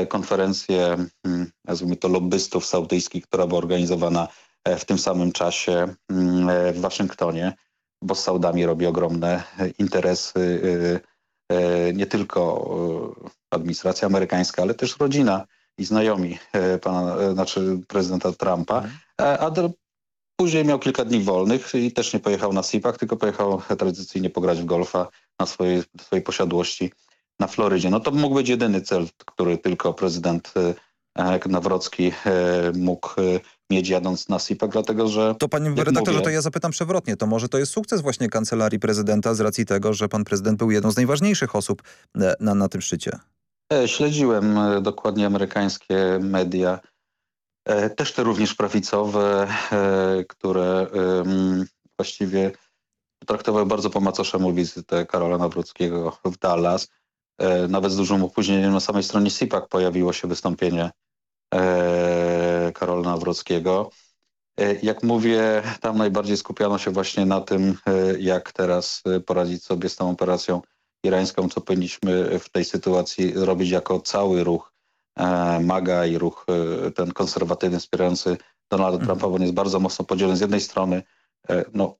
konferencję, mm, nazwijmy to lobbystów saudyjskich, która była organizowana w tym samym czasie mm, w Waszyngtonie, bo z Saudami robi ogromne interesy nie tylko administracja amerykańska, ale też rodzina i znajomi pana, znaczy prezydenta Trumpa. A później miał kilka dni wolnych i też nie pojechał na SIPAC, tylko pojechał tradycyjnie pograć w golfa na swojej, swojej posiadłości na Florydzie. No to mógł być jedyny cel, który tylko prezydent Nawrocki mógł mieć jadąc na SIPAC, dlatego że... To panie redaktorze, mówię, to ja zapytam przewrotnie. To może to jest sukces właśnie kancelarii prezydenta z racji tego, że pan prezydent był jedną z najważniejszych osób na, na tym szczycie? Śledziłem dokładnie amerykańskie media, też te również prawicowe, które właściwie traktowały bardzo po macoszemu wizytę Karola Nawrockiego w Dallas. Nawet z dużym opóźnieniem na samej stronie SIPAC pojawiło się wystąpienie Karola Nawrockiego. Jak mówię, tam najbardziej skupiano się właśnie na tym, jak teraz poradzić sobie z tą operacją irańską, co powinniśmy w tej sytuacji robić jako cały ruch MAGA i ruch ten konserwatywny wspierający Donalda mhm. Trumpa, bo on jest bardzo mocno podzielony. Z jednej strony no,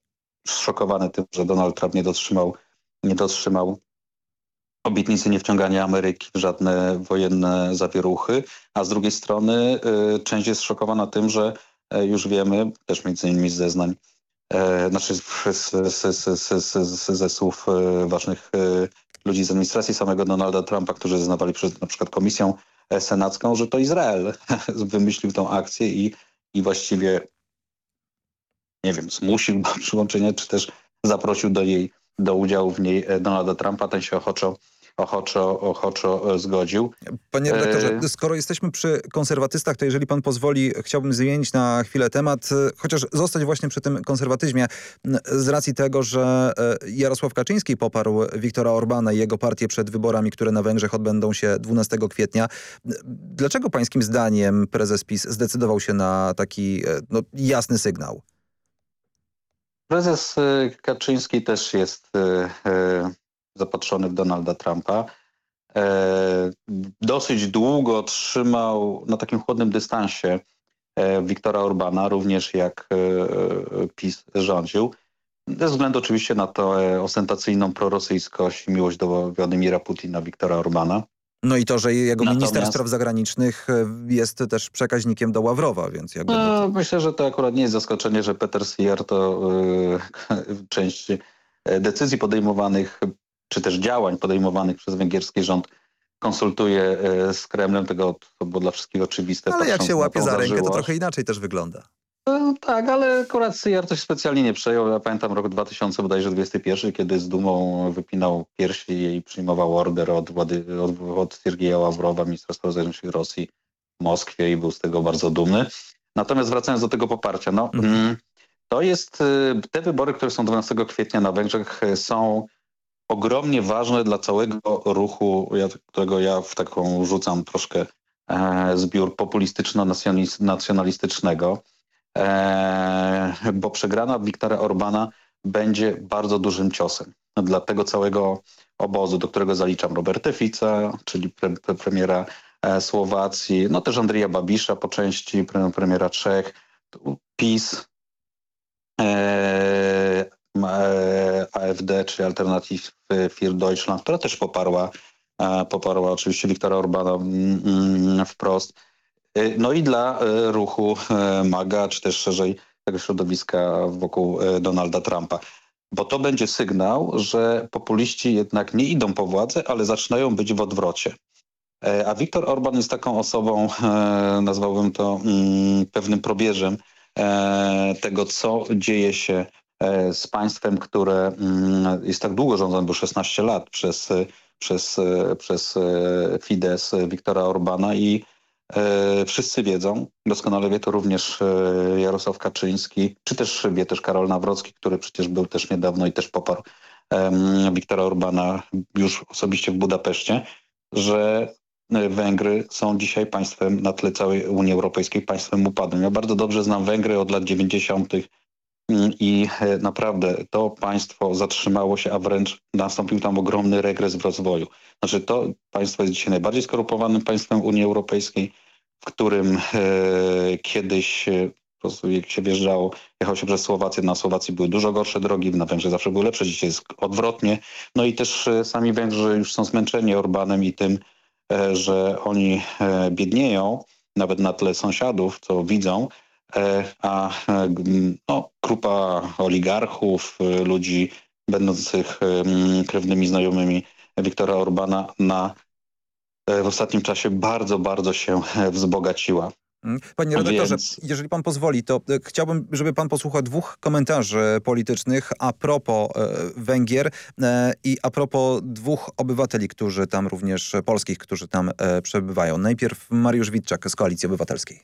zszokowany tym, że Donald Trump nie dotrzymał, nie dotrzymał obietnicy niewciągania Ameryki w żadne wojenne zawieruchy, a z drugiej strony y, część jest szokowana tym, że y, już wiemy, też między innymi z zeznań, y, znaczy ze słów ważnych ludzi z administracji samego Donalda Trumpa, którzy zeznawali przed na przykład komisją senacką, że to Izrael wymyślił tą akcję i, i właściwie nie wiem, zmusił do przyłączenia, czy też zaprosił do jej do udziału w niej Donalda Trumpa. Ten się ochoczo, ochoczo, ochoczo zgodził. Panie redaktorze, skoro jesteśmy przy konserwatystach, to jeżeli pan pozwoli, chciałbym zmienić na chwilę temat, chociaż zostać właśnie przy tym konserwatyzmie z racji tego, że Jarosław Kaczyński poparł Wiktora Orbana i jego partię przed wyborami, które na Węgrzech odbędą się 12 kwietnia. Dlaczego pańskim zdaniem prezes PiS zdecydował się na taki no, jasny sygnał? Prezes y, Kaczyński też jest y, y, zapatrzony w Donalda Trumpa. E, dosyć długo trzymał na takim chłodnym dystansie e, Wiktora Orbana, również jak e, PiS rządził. Ze względu oczywiście na to ostentacyjną prorosyjskość i miłość do Władimira Putina, Wiktora Orbana. No i to, że jego Natomiast... minister spraw zagranicznych e, jest też przekaźnikiem do Ławrowa, więc jakby... No, myślę, że to akurat nie jest zaskoczenie, że Peter Sier to yy, część e, decyzji podejmowanych, czy też działań podejmowanych przez węgierski rząd konsultuje z Kremlem, tego to było dla wszystkich oczywiste. Ale jak się łapie za rękę, to trochę inaczej też wygląda. No, tak, ale akurat Syjar coś specjalnie nie przejął. Ja pamiętam rok 2000, bodajże 21, kiedy z dumą wypinał piersi i przyjmował order od, Włady, od, od Siergieja Ławrowa, ministra spraw zagranicznych Rosji w Moskwie i był z tego bardzo dumny. Natomiast wracając do tego poparcia, no, mhm. Mm, to jest, y, te wybory, które są 12 kwietnia na Węgrzech y, są ogromnie ważne dla całego ruchu, którego ja w taką rzucam troszkę e, zbiór populistyczno-nacjonalistycznego. E, bo przegrana Wiktora Orbana będzie bardzo dużym ciosem dla tego całego obozu, do którego zaliczam Robertę Fica, czyli pre, pre, premiera e, Słowacji, no też Andrija Babisza po części, pre, premiera Czech, PiS, e, AfD, czy Alternative für Deutschland, która też poparła, poparła oczywiście Wiktora Orbana mm, mm, wprost. Y, no i dla y, ruchu y, MAGA, czy też szerzej tego środowiska wokół Donalda Trumpa. Bo to będzie sygnał, że populiści jednak nie idą po władzę, ale zaczynają być w odwrocie. A Viktor Orban jest taką osobą, nazwałbym to mm, pewnym probierzem tego, co dzieje się z państwem, które mm, jest tak długo rządzone, bo 16 lat przez, przez, przez Fidesz Viktora Orbana i wszyscy wiedzą, doskonale wie to również e, Jarosław Kaczyński, czy też wie też Karol Nawrocki, który przecież był też niedawno i też poparł Wiktora Orbana już osobiście w Budapeszcie, że Węgry są dzisiaj państwem na tle całej Unii Europejskiej, państwem upadłym. Ja bardzo dobrze znam Węgry od lat 90. i naprawdę to państwo zatrzymało się, a wręcz nastąpił tam ogromny regres w rozwoju. Znaczy to państwo jest dzisiaj najbardziej skorupowanym państwem Unii Europejskiej, w którym e, kiedyś e, po prostu jak się wjeżdżało, jechał się przez Słowację, na Słowacji były dużo gorsze drogi, na Węgrzech zawsze były lepsze, dzisiaj jest odwrotnie. No i też e, sami Węgrzy już są zmęczeni Orbanem i tym, e, że oni e, biednieją, nawet na tle sąsiadów, co widzą, e, a e, g- no, grupa oligarchów, e, ludzi będących e, krewnymi znajomymi Wiktora Orbana na e, w ostatnim czasie bardzo, bardzo się e, wzbogaciła. Mm. Panie redaktorze, Więc- jeżeli pan pozwoli, to e, chciałbym, żeby pan posłuchał dwóch komentarzy politycznych a propos e, Węgier e, i a propos dwóch obywateli, którzy tam również, e, polskich, którzy tam e, przebywają. Najpierw Mariusz Witczak z Koalicji Obywatelskiej.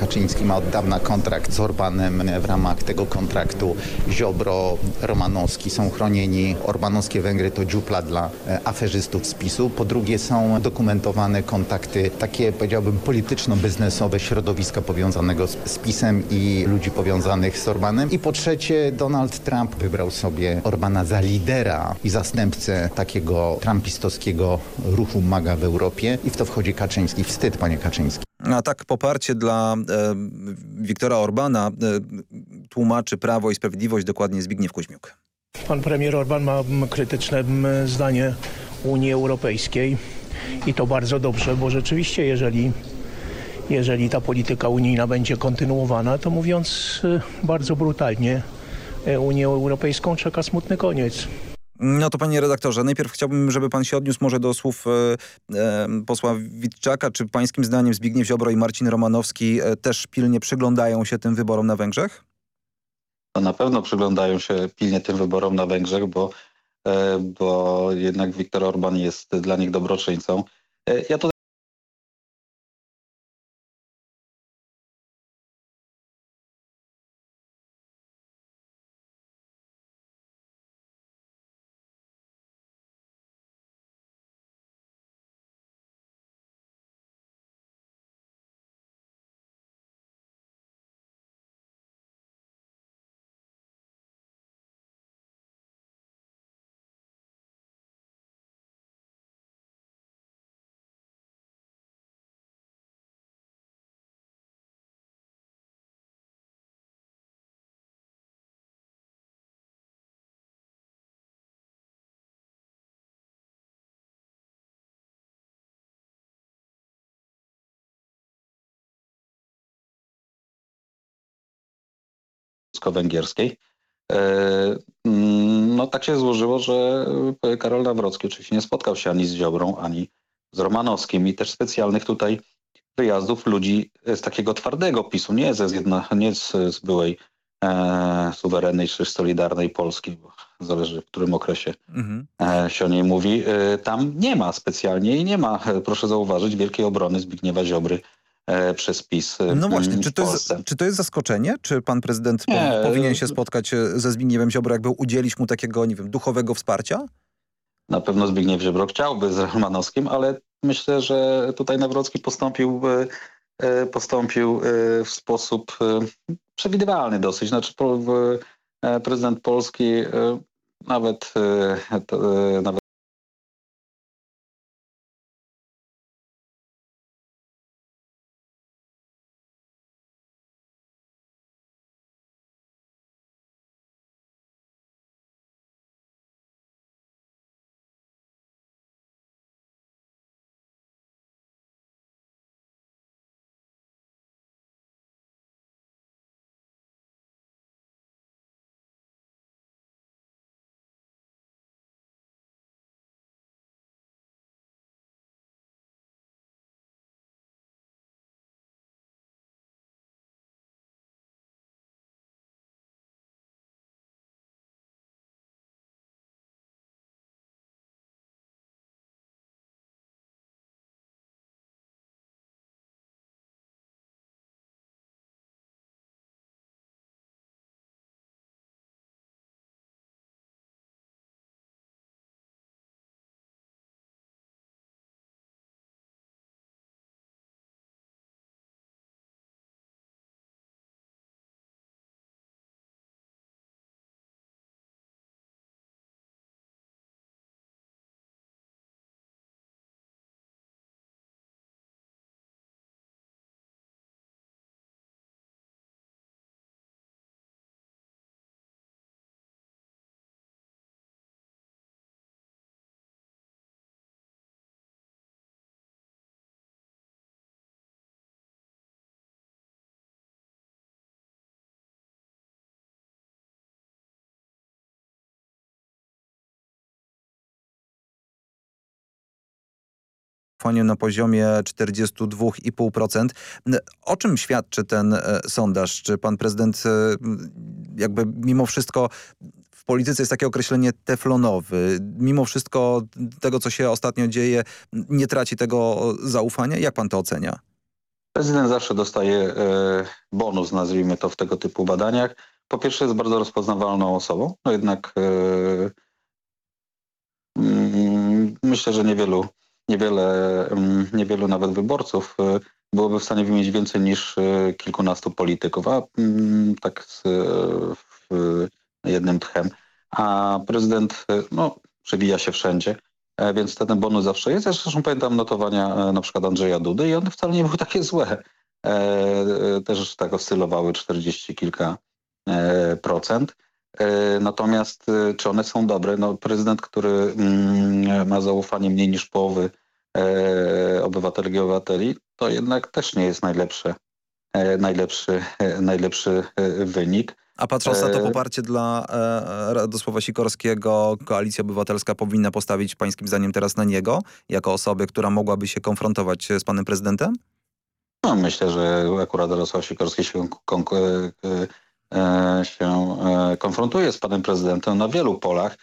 Kaczyński ma od dawna kontrakt z Orbanem. W ramach tego kontraktu Ziobro, Romanowski są chronieni. Orbanowskie Węgry to dziupla dla e, aferzystów z PiSu. Po drugie są dokumentowane kontakty takie powiedziałbym polityczno-biznesowe środowiska powiązanego z, z PiSem i ludzi powiązanych z Orbanem. I po trzecie Donald Trump wybrał sobie Orbana za lidera i zastępcę takiego trumpistowskiego ruchu MAGA w Europie. I w to wchodzi Kaczyński. Wstyd, panie Kaczyński. A tak poparcie dla e, Wiktora Orbana e, tłumaczy Prawo i Sprawiedliwość, dokładnie Zbigniew Kuźmiuk. Pan premier Orban ma mm, krytyczne mm, zdanie Unii Europejskiej i to bardzo dobrze, bo rzeczywiście jeżeli, jeżeli ta polityka unijna będzie kontynuowana, to mówiąc y, bardzo brutalnie, y, Unię Europejską czeka smutny koniec. No to panie redaktorze, najpierw chciałbym, żeby pan się odniósł może do słów e, e, posła Witczaka. Czy pańskim zdaniem Zbigniew Ziobro i Marcin Romanowski e, też pilnie przyglądają się tym wyborom na Węgrzech? To na pewno przyglądają się pilnie tym wyborom na Węgrzech, bo, e, bo jednak Viktor Orban jest dla nich dobroczyńcą. E, Ja tutaj polsko-węgierskiej. E, mm, No tak się złożyło, że e, Karol Nawrocki oczywiście nie spotkał się ani z Ziobrą, ani z Romanowskim i też specjalnych tutaj wyjazdów ludzi z takiego twardego PiSu, nie ze zjedna, nie z, z byłej e, suwerennej czy solidarnej Polski, bo zależy w którym okresie Mhm. e, się o niej mówi. E, tam nie ma specjalnie i nie ma, e, proszę zauważyć, wielkiej obrony Zbigniewa Ziobry przez PiS e, No właśnie, czy to, jest, czy to jest zaskoczenie? Czy pan prezydent Nie. powinien się spotkać e, ze Zbigniewem Ziobro, jakby udzielić mu takiego, nie wiem, duchowego wsparcia? Na pewno Zbigniew Ziobro chciałby z Romanowskim, ale myślę, że tutaj Nawrocki postąpił, e, e, postąpił e, w sposób e, przewidywalny dosyć. Znaczy e, prezydent Polski e, nawet, e, e, nawet na poziomie 42,5%. O czym świadczy ten e, sondaż? Czy pan prezydent e, jakby mimo wszystko w polityce jest takie określenie teflonowy. Mimo wszystko tego, co się ostatnio dzieje, nie traci tego zaufania? Jak pan to ocenia? Prezydent zawsze dostaje e, bonus, nazwijmy to, w tego typu badaniach. Po pierwsze jest bardzo rozpoznawalną osobą, no jednak mm, myślę, że niewielu, niewiele, mm, niewielu nawet wyborców e, byłoby w stanie wymienić więcej niż kilkunastu polityków, a mm, tak z, w jednym tchem. A prezydent no, przewija się wszędzie. E, więc ten bonus zawsze jest. Ja zresztą pamiętam notowania e, na przykład Andrzeja Dudy i one wcale nie były takie złe. E, też tak oscylowały 40 kilka procent. Natomiast czy one są dobre? No, prezydent, który mm, ma zaufanie mniej niż połowy obywatelek i obywateli, to jednak też nie jest najlepsze, najlepszy, najlepszy wynik. A patrząc na to e, poparcie dla e, Radosława Sikorskiego, Koalicja Obywatelska powinna postawić pańskim zdaniem teraz na niego, jako osobę, która mogłaby się konfrontować z panem prezydentem? No, myślę, że akurat Radosław Sikorski się, e, się konfrontuje z panem prezydentem na wielu polach,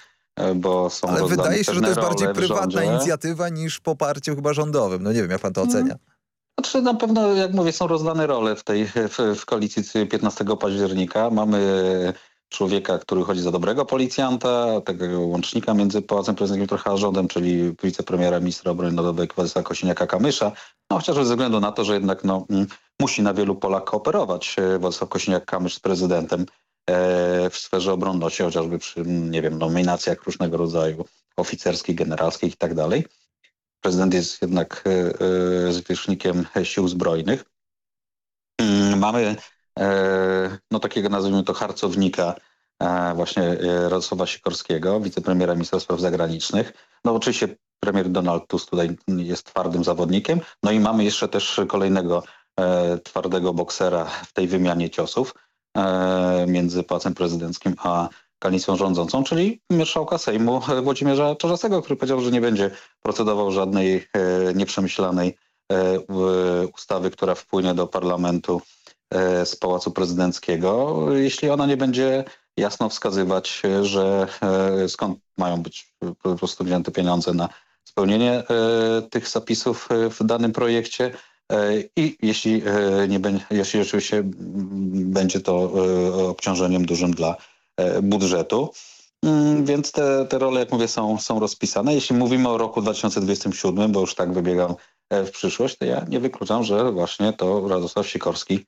bo są Ale wydaje się, że to jest bardziej prywatna inicjatywa niż poparciem chyba rządowym. No nie wiem, jak pan to ocenia. Hmm. Znaczy na pewno, jak mówię, są rozdane role w tej w, w koalicji 15 października. Mamy człowieka, który chodzi za dobrego policjanta, tego łącznika między Pałacem Prezydenckim trochę a rządem, czyli wicepremiera ministra obrony narodowej Władysława Kosiniaka-Kamysza. No chociażby ze względu na to, że jednak no, mm, musi na wielu polach kooperować e, Władysław Kosiniak-Kamysz z prezydentem e, w sferze obronności, chociażby przy, nie wiem, nominacjach różnego rodzaju oficerskich, generalskich i tak dalej prezydent jest jednak e, e, zwierzchnikiem sił zbrojnych. Mm, mamy no takiego nazwijmy to harcownika właśnie Radosława Sikorskiego, wicepremiera ministra spraw zagranicznych. No oczywiście premier Donald Tusk tutaj jest twardym zawodnikiem. No i mamy jeszcze też kolejnego twardego boksera w tej wymianie ciosów między Pałacem Prezydenckim a koalicją rządzącą, czyli marszałka Sejmu Włodzimierza Czarzastego, który powiedział, że nie będzie procedował żadnej e, nieprzemyślanej e, ustawy, która wpłynie do parlamentu e, z Pałacu Prezydenckiego, jeśli ona nie będzie jasno wskazywać, że skąd mają być po prostu wzięte pieniądze na spełnienie tych zapisów w danym projekcie i jeśli, nie będzie, jeśli rzeczywiście będzie to obciążeniem dużym dla E, budżetu. Mm, więc te, te role, jak mówię, są, są rozpisane. Jeśli mówimy o roku 2027, bo już tak wybiegam e, w przyszłość, to ja nie wykluczam, że właśnie to Radosław Sikorski e,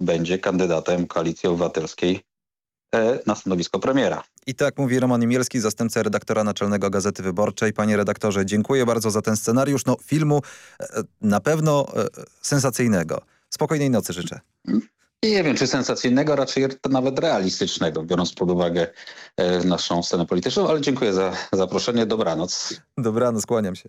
będzie kandydatem Koalicji Obywatelskiej e, na stanowisko premiera. I tak mówi Roman Imielski, zastępca redaktora naczelnego Gazety Wyborczej. Panie redaktorze, dziękuję bardzo za ten scenariusz. No, filmu e, na pewno e, sensacyjnego. Spokojnej nocy życzę. Nie wiem, czy sensacyjnego, raczej nawet realistycznego, biorąc pod uwagę e, naszą scenę polityczną, ale dziękuję za zaproszenie. Dobranoc. Dobranoc, kłaniam się.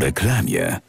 reklamie.